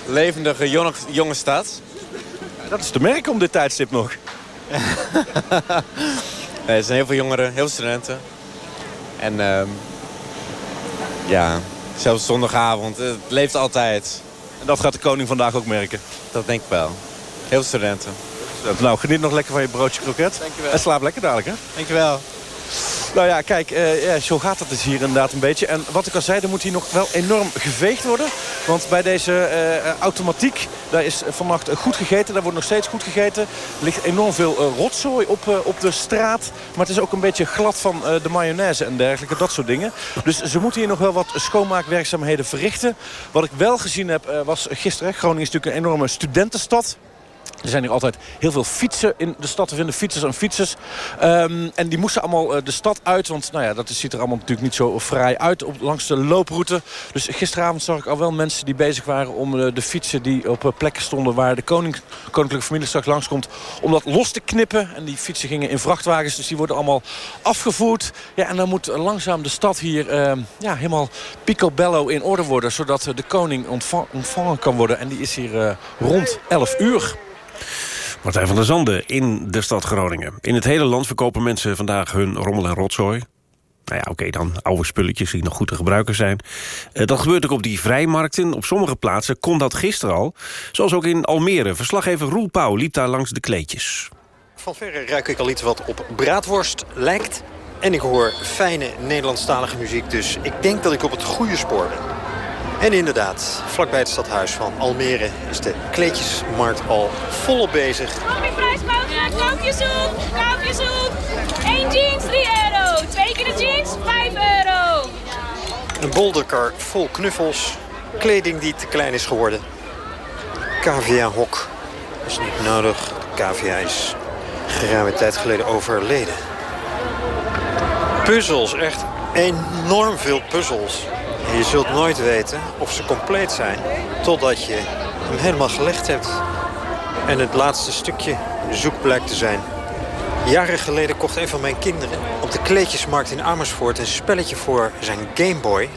S31: levendige jonge, jonge stad.
S30: Dat is te merken om dit tijdstip nog. [laughs]
S31: nee, er zijn heel veel jongeren, heel veel studenten. En um, ja, zelfs zondagavond, het leeft altijd.
S30: En dat gaat de koning vandaag ook merken?
S31: Dat denk ik wel. Heel veel studenten.
S30: Nou, geniet nog lekker van je broodje kroket.
S31: Dankjewel.
S30: En slaap lekker dadelijk, hè?
S31: Dankjewel.
S30: Nou ja, kijk, uh, ja, zo gaat het dus hier inderdaad een beetje. En wat ik al zei, er moet hier nog wel enorm geveegd worden. Want bij deze uh, automatiek, daar is vannacht goed gegeten. Daar wordt nog steeds goed gegeten. Er ligt enorm veel uh, rotzooi op, op de straat. Maar het is ook een beetje glad van de mayonaise en dergelijke. Dat soort dingen. Dus ze moeten hier nog wel wat schoonmaakwerkzaamheden verrichten. Wat ik wel gezien heb, was gisteren. Groningen is natuurlijk een enorme studentenstad. Er zijn hier altijd heel veel fietsen in de stad te vinden. Fietsers en fietsers. Um, en die moesten allemaal uh, de stad uit. Want nou ja, dat ziet er allemaal natuurlijk niet zo fraai uit op, langs de looproute. Dus gisteravond zag ik al wel mensen die bezig waren om uh, de fietsen die op uh, plekken stonden... waar de koning, koninklijke familie straks langskomt, om dat los te knippen. En die fietsen gingen in vrachtwagens, dus die worden allemaal afgevoerd. Ja, en dan moet langzaam de stad hier ehm, ja, helemaal picobello in orde worden... zodat de koning ontvang, ontvangen kan worden. En die is hier rond 11 uur. Martijn van der Zanden in de stad Groningen. In het hele land verkopen mensen vandaag hun rommel en rotzooi.
S2: Nou ja, oké, dan oude spulletjes die nog goed te gebruiken zijn. Uh, dat gebeurt ook op die vrijmarkten. Op sommige plaatsen kon dat gisteren al. Zoals ook in Almere. Verslaggever Roel Pauw liep daar langs de kleedjes.
S33: Van verre ruik ik al iets wat op braadworst lijkt. En ik hoor fijne Nederlandstalige muziek. Dus ik denk dat ik op het goede spoor ben. En inderdaad, vlakbij het stadhuis van Almere is de kleedjesmarkt al volop bezig.
S34: Kampjesoep, kampjesoep. 1 jeans, 3 euro. Twee keer de jeans, 5 euro.
S33: Een bolderkar vol knuffels. Kleding die te klein is geworden. Dat is niet nodig. Cavia is geruime tijd geleden overleden. Puzzels, echt enorm veel puzzels. Je zult nooit weten of ze compleet zijn... totdat je hem helemaal gelegd hebt. En het laatste stukje zoek blijkt te zijn. Jaren geleden kocht een van mijn kinderen op de kleedjesmarkt in Amersfoort... een spelletje voor zijn Gameboy.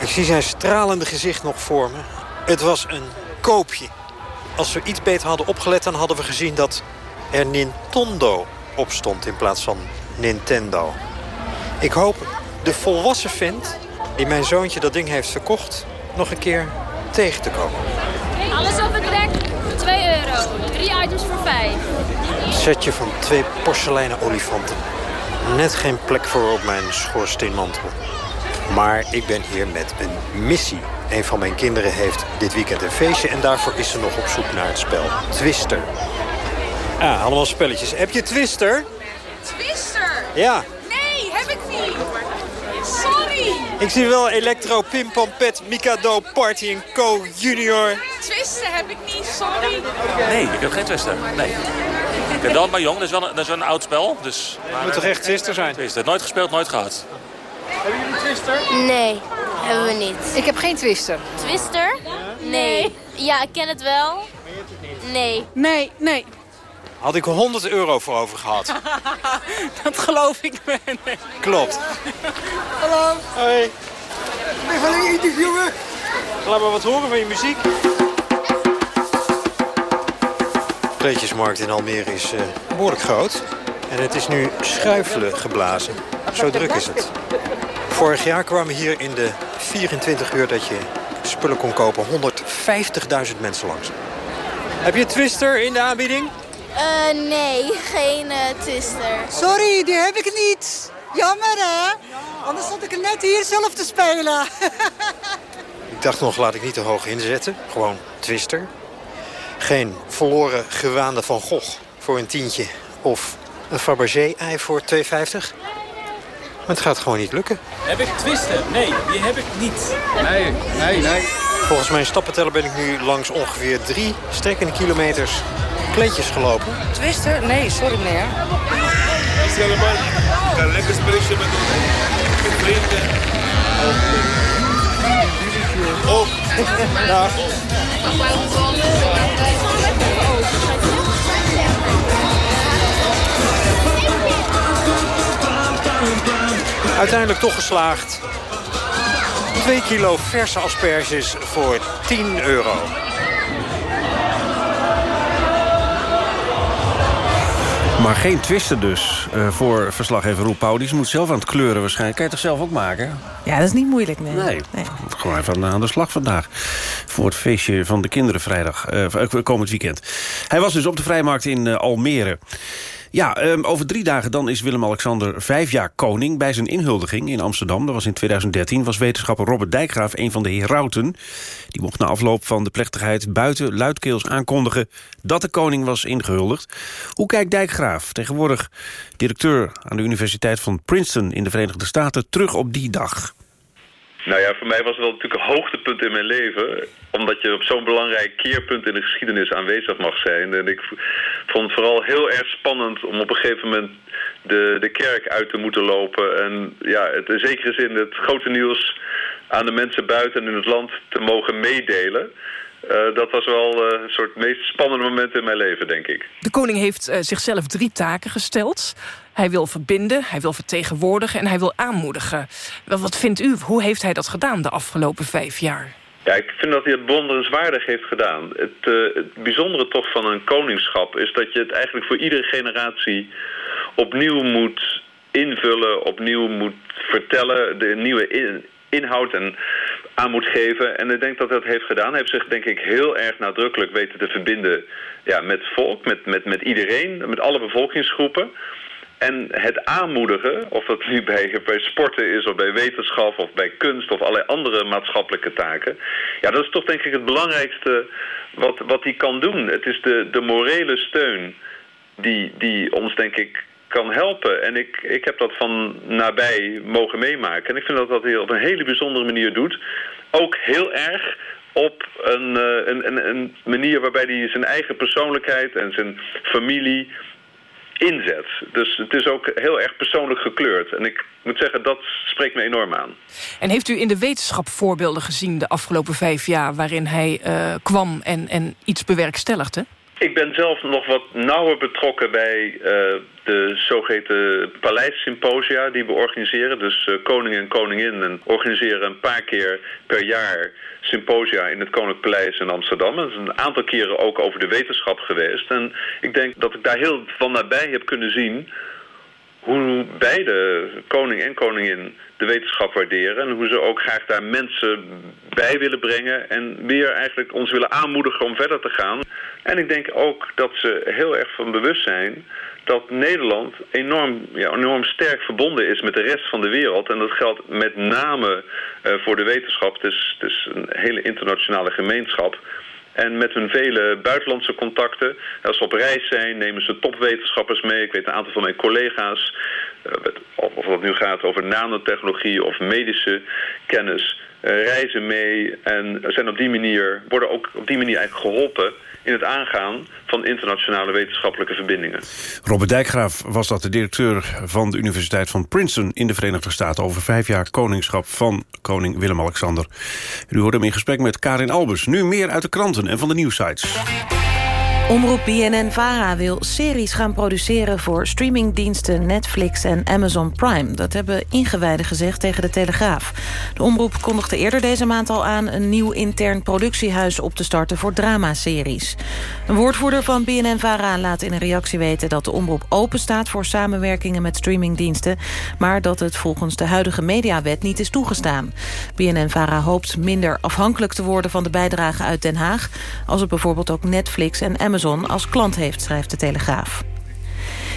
S33: Ik zie zijn stralende gezicht nog voor me. Het was een koopje. Als we iets beter hadden opgelet, dan hadden we gezien dat er Nintendo op stond in plaats van Nintendo. Ik hoop de volwassen vent die mijn zoontje dat ding heeft verkocht... nog een keer tegen te komen.
S34: Alles op het rek, 2 euro. Drie items voor 5.
S33: Een setje van twee porseleinen olifanten. Net geen plek voor op mijn schoorsteenmantel. Maar ik ben hier met een missie. Een van mijn kinderen heeft dit weekend een feestje... en daarvoor is ze nog op zoek naar het spel Twister. Ah, allemaal spelletjes. Heb je Twister?
S34: Twister?
S33: Ja.
S34: Nee, heb ik niet.
S33: Ik zie wel Electro, Pim Pam Pet, Mikado, Party Co. Junior.
S34: Twister heb ik niet, sorry.
S35: Nee, ik heb geen Twister. Nee. Ik maar jong, dat is wel een, dat is wel een oud spel. Dus,
S33: Het moet toch echt Twister zijn?
S35: Twister. Nooit gespeeld, nooit gehad.
S33: Hebben jullie Twister?
S36: Nee, hebben we niet.
S37: Ik heb geen twister.
S36: Twister? Nee. Ja, ik ken het wel. Nee.
S37: Nee, nee.
S33: Had ik 100 euro voor over gehad. [laughs]
S37: Dat geloof ik me. Nee.
S33: Klopt.
S37: Hallo.
S33: Hoi.
S37: Ik ben van een interviewer.
S33: Laat maar wat horen van je muziek. De kleedjesmarkt in Almere is uh, behoorlijk groot. En het is nu schuifelen geblazen. Zo druk is het. Vorig jaar kwamen hier in de 24 uur dat je spullen kon kopen 150.000 mensen langs. Heb je Twister in de aanbieding?
S36: Uh, nee, [laughs] geen uh, twister.
S37: Sorry, die heb ik niet. Jammer, hè? Anders stond ik er net hier zelf te spelen. [laughs]
S33: ik dacht nog, laat ik niet te hoog inzetten. Gewoon Twister. Geen verloren gewaande Van Gogh voor een tientje. Of een Fabergé-ei voor 2,50. Maar het gaat gewoon niet lukken.
S35: Heb ik Twister? Nee, die heb ik niet.
S33: Nee, nee, nee. Volgens mijn stappenteller ben ik nu langs ongeveer drie strekkende kilometers kleedjes gelopen.
S37: Twister? Nee, sorry meneer.
S38: Stel maar, een lekker spelletje met vrienden.
S33: Oh, [laughs] dag. Uiteindelijk toch geslaagd. 2 kilo verse asperges voor 10 euro.
S2: Maar geen twisten dus uh, voor verslaggever Roel Pauw. Moet zelf aan het kleuren waarschijnlijk. Kan je het toch zelf ook maken?
S4: Ja, dat is niet moeilijk, nee.
S2: Nee, nee. gewoon even aan de slag vandaag. Voor het feestje van de kinderen vrijdag, uh, komend weekend. Hij was dus op de Vrijmarkt in uh, Almere. Ja, um, over drie dagen dan is Willem-Alexander vijf jaar koning. Bij zijn inhuldiging in Amsterdam, dat was in 2013... was wetenschapper Robert Dijkgraaf een van de herauten. Die mocht na afloop van de plechtigheid buiten luidkeels aankondigen... dat de koning was ingehuldigd. Hoe kijkt Dijkgraaf, tegenwoordig directeur aan de Universiteit van Princeton... in de Verenigde Staten, terug op die dag?
S39: Nou ja, voor mij was het wel natuurlijk een hoogtepunt in mijn leven. Omdat je op zo'n belangrijk keerpunt in de geschiedenis aanwezig mag zijn. En ik vond het vooral heel erg spannend om op een gegeven moment de, de kerk uit te moeten lopen. En ja, het, in zekere zin het grote nieuws aan de mensen buiten en in het land te mogen meedelen. Uh, dat was wel uh, een soort meest spannende moment in mijn leven, denk ik.
S25: De koning heeft uh, zichzelf drie taken gesteld. Hij wil verbinden, hij wil vertegenwoordigen en hij wil aanmoedigen. Wat vindt u, hoe heeft hij dat gedaan de afgelopen vijf jaar?
S39: Ja, ik vind dat hij het wonderenswaardig heeft gedaan. Het, het bijzondere toch van een koningschap is dat je het eigenlijk voor iedere generatie opnieuw moet invullen, opnieuw moet vertellen, de nieuwe in- inhoud en aan moet geven. En ik denk dat dat heeft gedaan. Hij heeft zich denk ik heel erg nadrukkelijk weten te verbinden ja, met volk, met, met, met iedereen, met alle bevolkingsgroepen. En het aanmoedigen, of dat nu bij, bij sporten is of bij wetenschap of bij kunst of allerlei andere maatschappelijke taken. Ja, dat is toch denk ik het belangrijkste wat, wat hij kan doen. Het is de, de morele steun die, die ons denk ik kan helpen. En ik, ik heb dat van nabij mogen meemaken. En ik vind dat dat hij op een hele bijzondere manier doet. Ook heel erg op een, eh, een, een, een manier waarbij hij zijn eigen persoonlijkheid en zijn familie inzet. Dus het is ook heel erg persoonlijk gekleurd. En ik moet zeggen, dat spreekt me enorm aan.
S25: En heeft u in de wetenschap voorbeelden gezien de afgelopen vijf jaar... waarin hij eh, kwam en, en iets bewerkstelligde?
S39: Ik ben zelf nog wat nauwer betrokken bij uh, de zogeheten paleissymposia die we organiseren. Dus uh, koning en koningin en organiseren een paar keer per jaar symposia in het Koninklijk Paleis in Amsterdam. Dat is een aantal keren ook over de wetenschap geweest. En ik denk dat ik daar heel van nabij heb kunnen zien hoe beide koning en koningin de wetenschap waarderen... en hoe ze ook graag daar mensen bij willen brengen... en weer eigenlijk ons willen aanmoedigen om verder te gaan. En ik denk ook dat ze heel erg van bewust zijn dat Nederland enorm, ja, enorm sterk verbonden is met de rest van de wereld. En dat geldt met name uh, voor de wetenschap. Het is, het is een hele internationale gemeenschap. En met hun vele buitenlandse contacten, als ze op reis zijn, nemen ze topwetenschappers mee. Ik weet een aantal van mijn collega's, uh, of, het nu gaat over nanotechnologie of medische kennis, reizen mee en zijn op die manier, worden ook op die manier eigenlijk geholpen in het aangaan van internationale wetenschappelijke verbindingen.
S2: Robert Dijkgraaf was dat de directeur van de Universiteit van Princeton in de Verenigde Staten over vijf jaar koningschap van koning Willem-Alexander. U hoorde hem in gesprek met Karin Albers. Nu meer uit de kranten en van de nieuwsites.
S4: Omroep BNN-VARA wil series gaan produceren voor streamingdiensten Netflix en Amazon Prime. Dat hebben ingewijden gezegd tegen de Telegraaf. De omroep kondigde eerder deze maand al aan een nieuw intern productiehuis op te starten voor dramaseries. Een woordvoerder van BNN-VARA laat in een reactie weten dat de omroep open staat voor samenwerkingen met streamingdiensten, maar dat het volgens de huidige mediawet niet is toegestaan. BNN-VARA hoopt minder afhankelijk te worden van de bijdrage uit Den Haag, als het bijvoorbeeld ook Netflix en Amazon als klant heeft, schrijft de Telegraaf.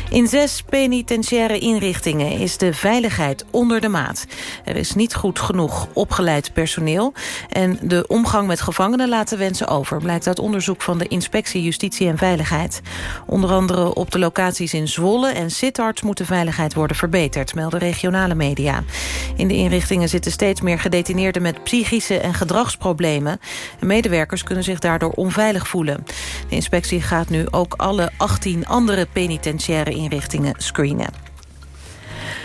S4: In zes penitentiaire inrichtingen is de veiligheid onder de maat. Er is niet goed genoeg opgeleid personeel... en de omgang met gevangenen laten wensen over... blijkt uit onderzoek van de Inspectie Justitie en Veiligheid. Onder andere op de locaties in Zwolle en Sittard... moet de veiligheid worden verbeterd, melden regionale media. In de inrichtingen zitten steeds meer gedetineerden... met psychische en gedragsproblemen. En medewerkers kunnen zich daardoor onveilig voelen. De inspectie gaat nu ook alle 18 andere penitentiaire inrichtingen screenen.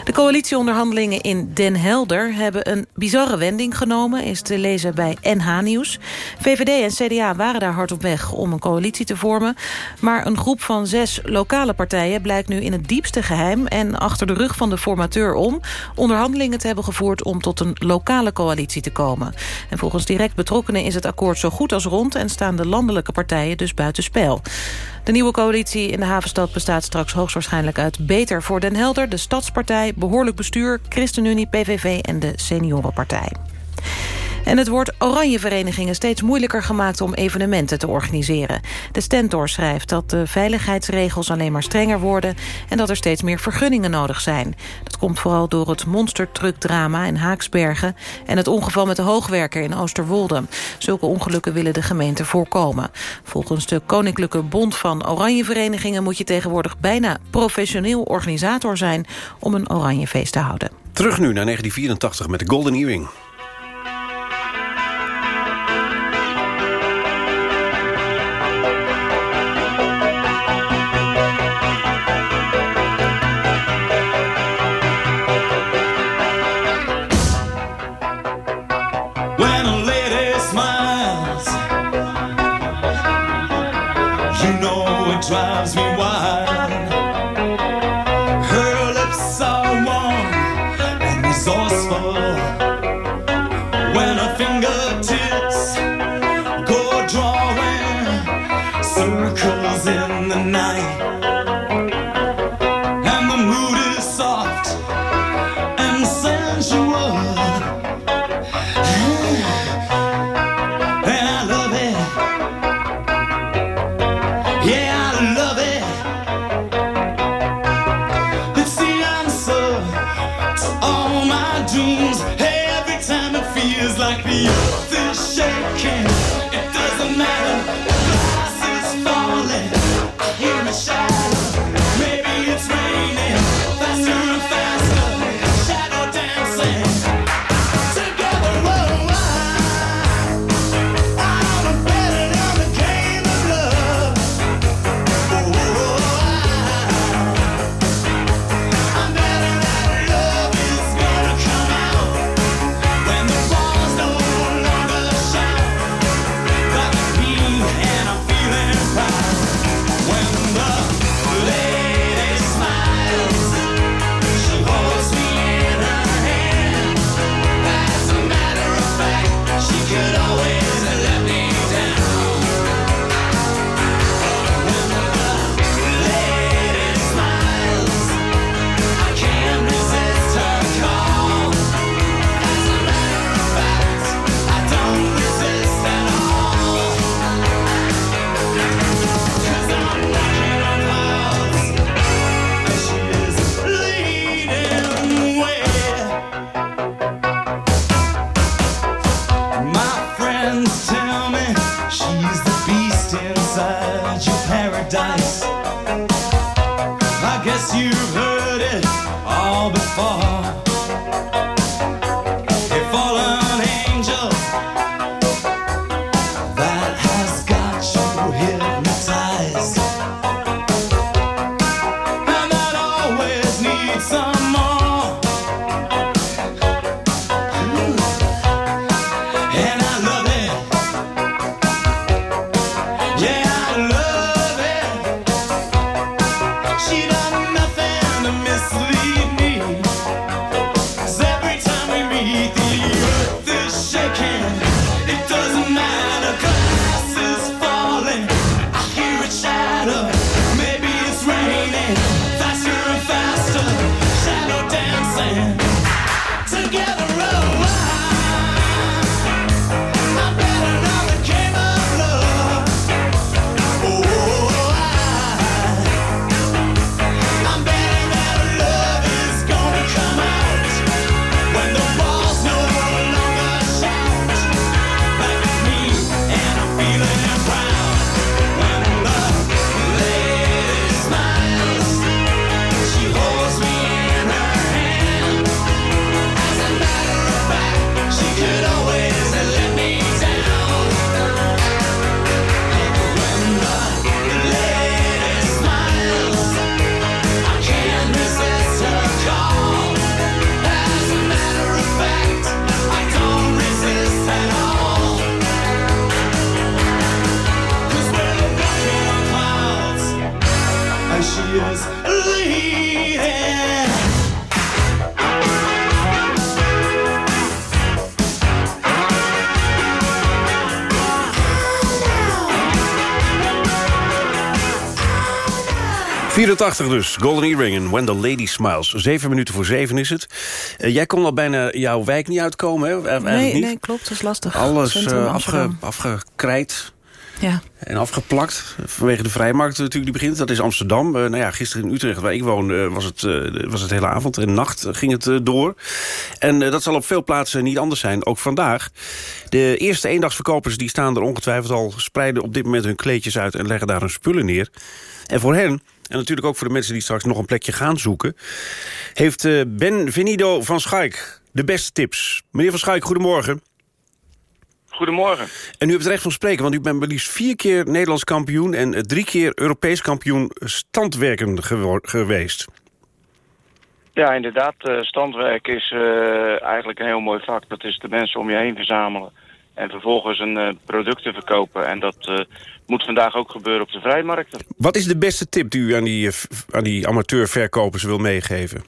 S4: De coalitieonderhandelingen in Den Helder hebben een bizarre wending genomen... is te lezen bij NH Nieuws. VVD en CDA waren daar hard op weg om een coalitie te vormen... maar een groep van zes lokale partijen blijkt nu in het diepste geheim... en achter de rug van de formateur om... onderhandelingen te hebben gevoerd om tot een lokale coalitie te komen. En volgens direct betrokkenen is het akkoord zo goed als rond... en staan de landelijke partijen dus buitenspel. De nieuwe coalitie in de havenstad bestaat straks hoogstwaarschijnlijk uit Beter voor Den Helder... de Stadspartij, Behoorlijk Bestuur, ChristenUnie, PVV en de Seniorenpartij. En het wordt oranje verenigingen steeds moeilijker gemaakt om evenementen te organiseren. De Stentor schrijft dat de veiligheidsregels alleen maar strenger worden... en dat er steeds meer vergunningen nodig zijn. Dat komt vooral door het monstertruckdrama in Haaksbergen... en het ongeval met de hoogwerker in Oosterwolde. Zulke ongelukken willen de gemeente voorkomen. Volgens de Koninklijke Bond van Oranje Verenigingen... moet je tegenwoordig bijna professioneel organisator zijn... om een oranjefeest te houden.
S2: Terug nu naar 1984 met de Golden Earring. 84 dus, Golden Earring en When the Lady Smiles. Zeven minuten voor zeven is het. Uh, jij kon al bijna jouw wijk niet uitkomen, hè? Eigenlijk
S4: nee,
S2: niet.
S4: nee, klopt, dat is lastig.
S2: Alles uh, afge, afgekrijt
S4: Ja.
S2: en afgeplakt. Vanwege de vrijmarkt natuurlijk die begint. Dat is Amsterdam. Uh, nou ja, gisteren in Utrecht, waar ik woon, uh, was, het, uh, was het hele avond. En nacht ging het door. En dat zal op veel plaatsen niet anders zijn. Ook vandaag. De eerste eendagsverkopers die staan er ongetwijfeld al... spreiden op dit moment hun kleedjes uit en leggen daar hun spullen neer. En voor hen... En natuurlijk ook voor de mensen die straks nog een plekje gaan zoeken... heeft uh, Ben Venido van Schaik de beste tips. Meneer van Schaik, goedemorgen.
S40: Goedemorgen.
S2: En u hebt het recht van spreken, want u bent maar liefst vier keer Nederlands kampioen... en drie keer Europees kampioen standwerken gewo- geweest.
S40: Ja, inderdaad. Standwerk is uh, eigenlijk een heel mooi vak. Dat is de mensen om je heen verzamelen. En vervolgens een uh, product te verkopen. En dat moet vandaag ook gebeuren op de vrijmarkten.
S2: Wat is de beste tip die u aan die, aan die amateurverkopers wil meegeven?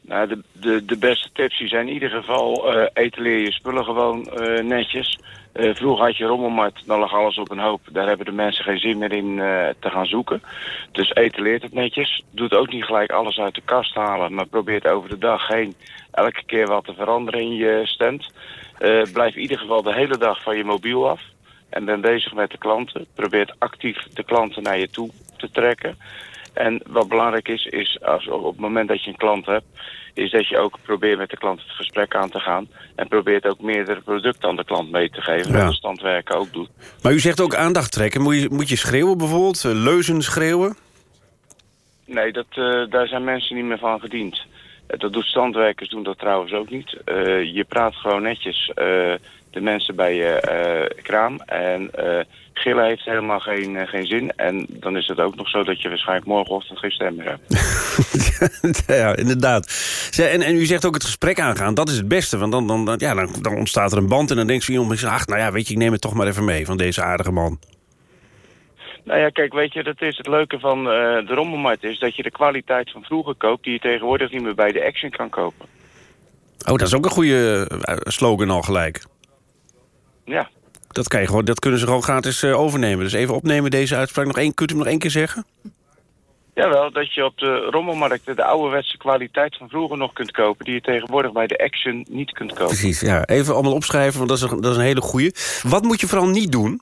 S40: Nou, de, de, de beste tips die zijn in ieder geval uh, etaleer je spullen gewoon uh, netjes. Uh, vroeger had je rommelmarkt, dan lag alles op een hoop. Daar hebben de mensen geen zin meer in te gaan zoeken. Dus etaleert het netjes. Doet ook niet gelijk alles uit de kast halen, maar probeert over de dag heen elke keer wat te veranderen in je stand. Blijf in ieder geval de hele dag van je mobiel af. En ben bezig met de klanten. Probeert actief de klanten naar je toe te trekken. En wat belangrijk is, is als, op het moment dat je een klant hebt... is dat je ook probeert met de klant het gesprek aan te gaan... en probeert ook meerdere producten aan de klant mee te geven...
S2: Ja.
S40: wat standwerken ook doet.
S2: Maar u zegt ook aandacht trekken. Moet je, moet je schreeuwen bijvoorbeeld? Eh, Leuzen schreeuwen?
S40: Nee, dat, eh, daar zijn mensen niet meer van gediend. Eh, dat doet standwerkers, doen dat trouwens ook niet. Eh, je praat gewoon netjes eh, de mensen bij je kraam. En gillen heeft helemaal geen, geen zin. En dan is het ook nog zo dat je waarschijnlijk morgenochtend geen stem meer hebt. [laughs]
S2: ja, inderdaad. En, en u zegt ook het gesprek aangaan. Dat is het beste. Want dan, dan, ja, dan, ontstaat er een band. En dan denkt iemand... Ach, nou ja, weet je, ik neem het toch maar even mee van deze aardige man.
S40: Nou ja, kijk, weet je, dat is het leuke van eh, de rommelmarkt is... dat je de kwaliteit van vroeger koopt... die je tegenwoordig niet meer bij de Action kan kopen.
S2: Oh, dat is ook een goede eh, slogan al gelijk.
S40: Ja.
S2: Dat, kan je gewoon, dat kunnen ze gewoon gratis eh, overnemen. Dus even opnemen deze uitspraak. Nog één, kunt u hem nog één keer zeggen?
S40: Jawel, dat je op de rommelmarkten de ouderwetse kwaliteit van vroeger nog kunt kopen... die je tegenwoordig bij de Action niet kunt kopen.
S2: Precies, ja. Even allemaal opschrijven, want dat is een, dat is een hele goeie. Wat moet je vooral niet doen?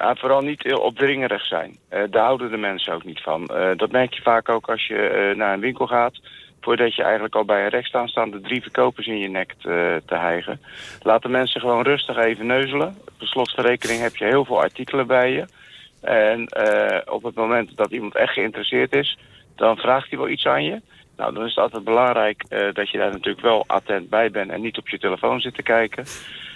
S40: Ja, vooral niet heel opdringerig zijn. Eh, daar houden de mensen ook niet van. Eh, dat merk je vaak ook als je eh, naar een winkel gaat. Voordat je eigenlijk al bij een rek staat, staan de drie verkopers in je nek te, te hijgen. Laat de mensen gewoon rustig even neuzelen. Per slot van rekening heb je heel veel artikelen bij je. En eh, op het moment dat iemand echt geïnteresseerd is, dan vraagt hij wel iets aan je. Nou, dan is het altijd belangrijk eh, dat je daar natuurlijk wel attent bij bent en niet op je telefoon zit te kijken.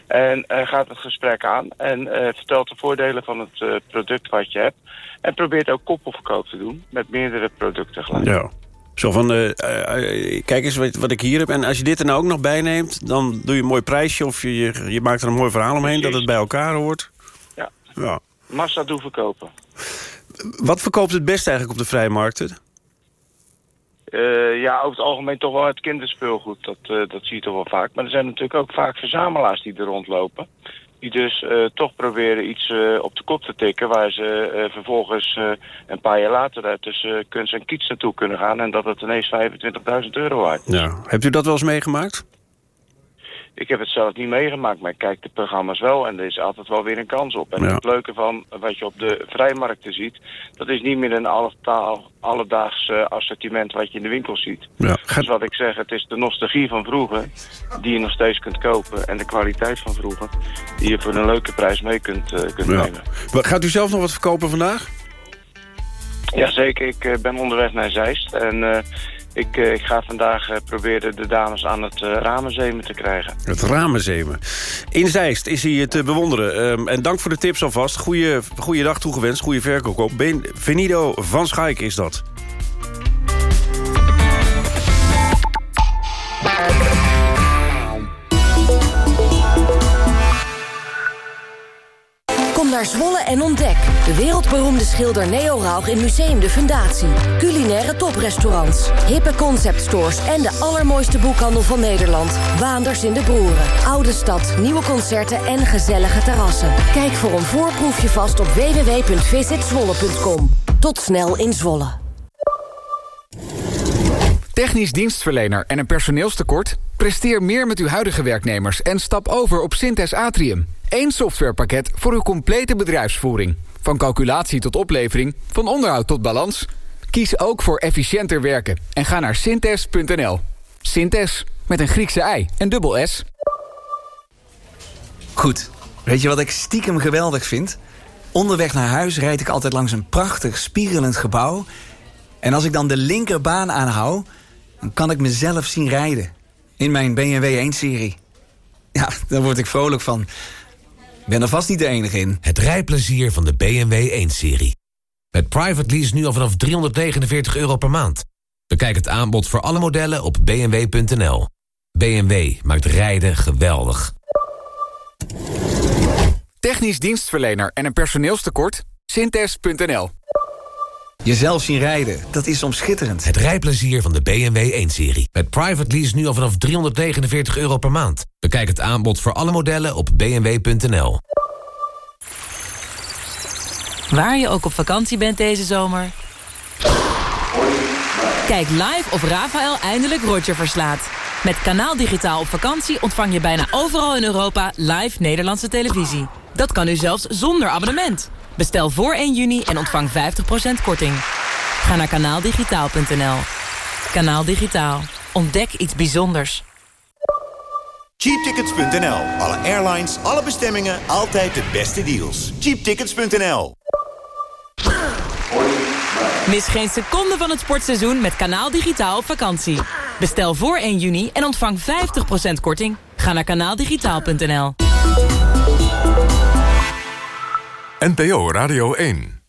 S40: En eh, gaat het gesprek aan en eh, vertelt de voordelen van het eh, product wat je hebt. En probeert ook koppelverkoop te doen met meerdere producten tegelijk.
S2: Ja. Zo van, eh, kijk eens wat, wat ik hier heb. En als je dit er nou ook nog bij neemt... dan doe je een mooi prijsje of je, je, je maakt er een mooi verhaal omheen... dat het bij elkaar hoort.
S40: Ja.
S2: Ja.
S40: Massa doen verkopen.
S2: Wat verkoopt het beste eigenlijk op de vrije
S40: Eh, ja, over het algemeen toch wel het kinderspeelgoed. Dat, eh, dat zie je toch wel vaak. Maar er zijn natuurlijk ook vaak verzamelaars die er rondlopen. Die dus eh, toch proberen iets op de kop te tikken... waar ze vervolgens een paar jaar later daar tussen kunst en kiets naartoe kunnen gaan... en dat het ineens 25.000 euro waard is.
S2: Hebt u dat wel eens meegemaakt?
S40: Ik heb het zelf niet meegemaakt, maar ik kijk de programma's wel... en er is altijd wel weer een kans op. En
S2: Ja.
S40: het leuke van wat je op de vrijmarkten ziet... dat is niet meer een alletaal- alledaags eh, assortiment wat je in de winkel ziet.
S2: Ja.
S40: Dus wat ik zeg, het is de nostalgie van vroeger... die je nog steeds kunt kopen... en de kwaliteit van vroeger... die je voor een leuke prijs mee kunt, eh, kunt
S2: Ja.
S40: nemen.
S2: Maar Gaat u zelf nog wat verkopen vandaag?
S40: Jazeker, ik eh, ben onderweg naar Zeist... en ik, eh, ik ga vandaag eh, proberen de dames aan het uh, ramenzemen te krijgen.
S2: Het ramenzemen. In Zeist is hij te bewonderen. Ehm, en dank voor de tips alvast. Goeie, goeie dag toegewenst, goede verkoop. op. Ben, Venido van Schaik is dat.
S41: Naar Zwolle en ontdek. De wereldberoemde schilder Neo Rauch in Museum de Fundatie. Culinaire toprestaurants, hippe conceptstores... en de allermooiste boekhandel van Nederland. Waanders in de Broeren. Oude stad, nieuwe concerten en gezellige terrassen. Kijk voor een voorproefje vast op www.visitzwolle.com. Tot snel in Zwolle.
S42: Technisch dienstverlener en een personeelstekort? Presteer meer met uw huidige werknemers en stap over op Synthes Atrium. Eén softwarepakket voor uw complete bedrijfsvoering. Van calculatie tot oplevering, van onderhoud tot balans. Kies ook voor efficiënter werken en ga naar synthes.nl. Synthes, met een Griekse ei en dubbel S.
S43: Goed, weet je wat ik stiekem geweldig vind? Onderweg naar huis rijd ik altijd langs een prachtig spiegelend gebouw... en als ik dan de linkerbaan aanhoud, dan kan ik mezelf zien rijden. In mijn BMW 1-serie. Ja, daar word ik vrolijk van. Ben er vast niet de enige in.
S44: Het rijplezier van de BMW 1-serie. Met private lease nu al vanaf 349 euro per maand. Bekijk het aanbod voor alle modellen op bmw.nl. BMW maakt rijden geweldig.
S42: Technisch dienstverlener en een personeelstekort? Synthes.nl
S43: Jezelf zien rijden, dat is soms schitterend.
S44: Het rijplezier van de BMW 1-serie. Met private lease nu al vanaf 349 euro per maand. Bekijk het aanbod voor alle modellen op bmw.nl.
S45: Waar je ook op vakantie bent deze zomer. Kijk live of Rafael eindelijk Roger verslaat. Met Kanaal Digitaal op vakantie ontvang je bijna overal in Europa live Nederlandse televisie. Dat kan nu zelfs zonder abonnement.
S20: Bestel voor 1 juni en ontvang 50% korting. Ga naar kanaaldigitaal.nl. Kanaal Digitaal. Ontdek iets bijzonders.
S24: Cheaptickets.nl. Alle airlines, alle bestemmingen, altijd de beste deals. Cheaptickets.nl.
S20: Mis geen seconde van het sportseizoen met Kanaal Digitaal op vakantie. Bestel voor 1 juni en ontvang 50% korting. Ga naar kanaaldigitaal.nl.
S46: NPO Radio 1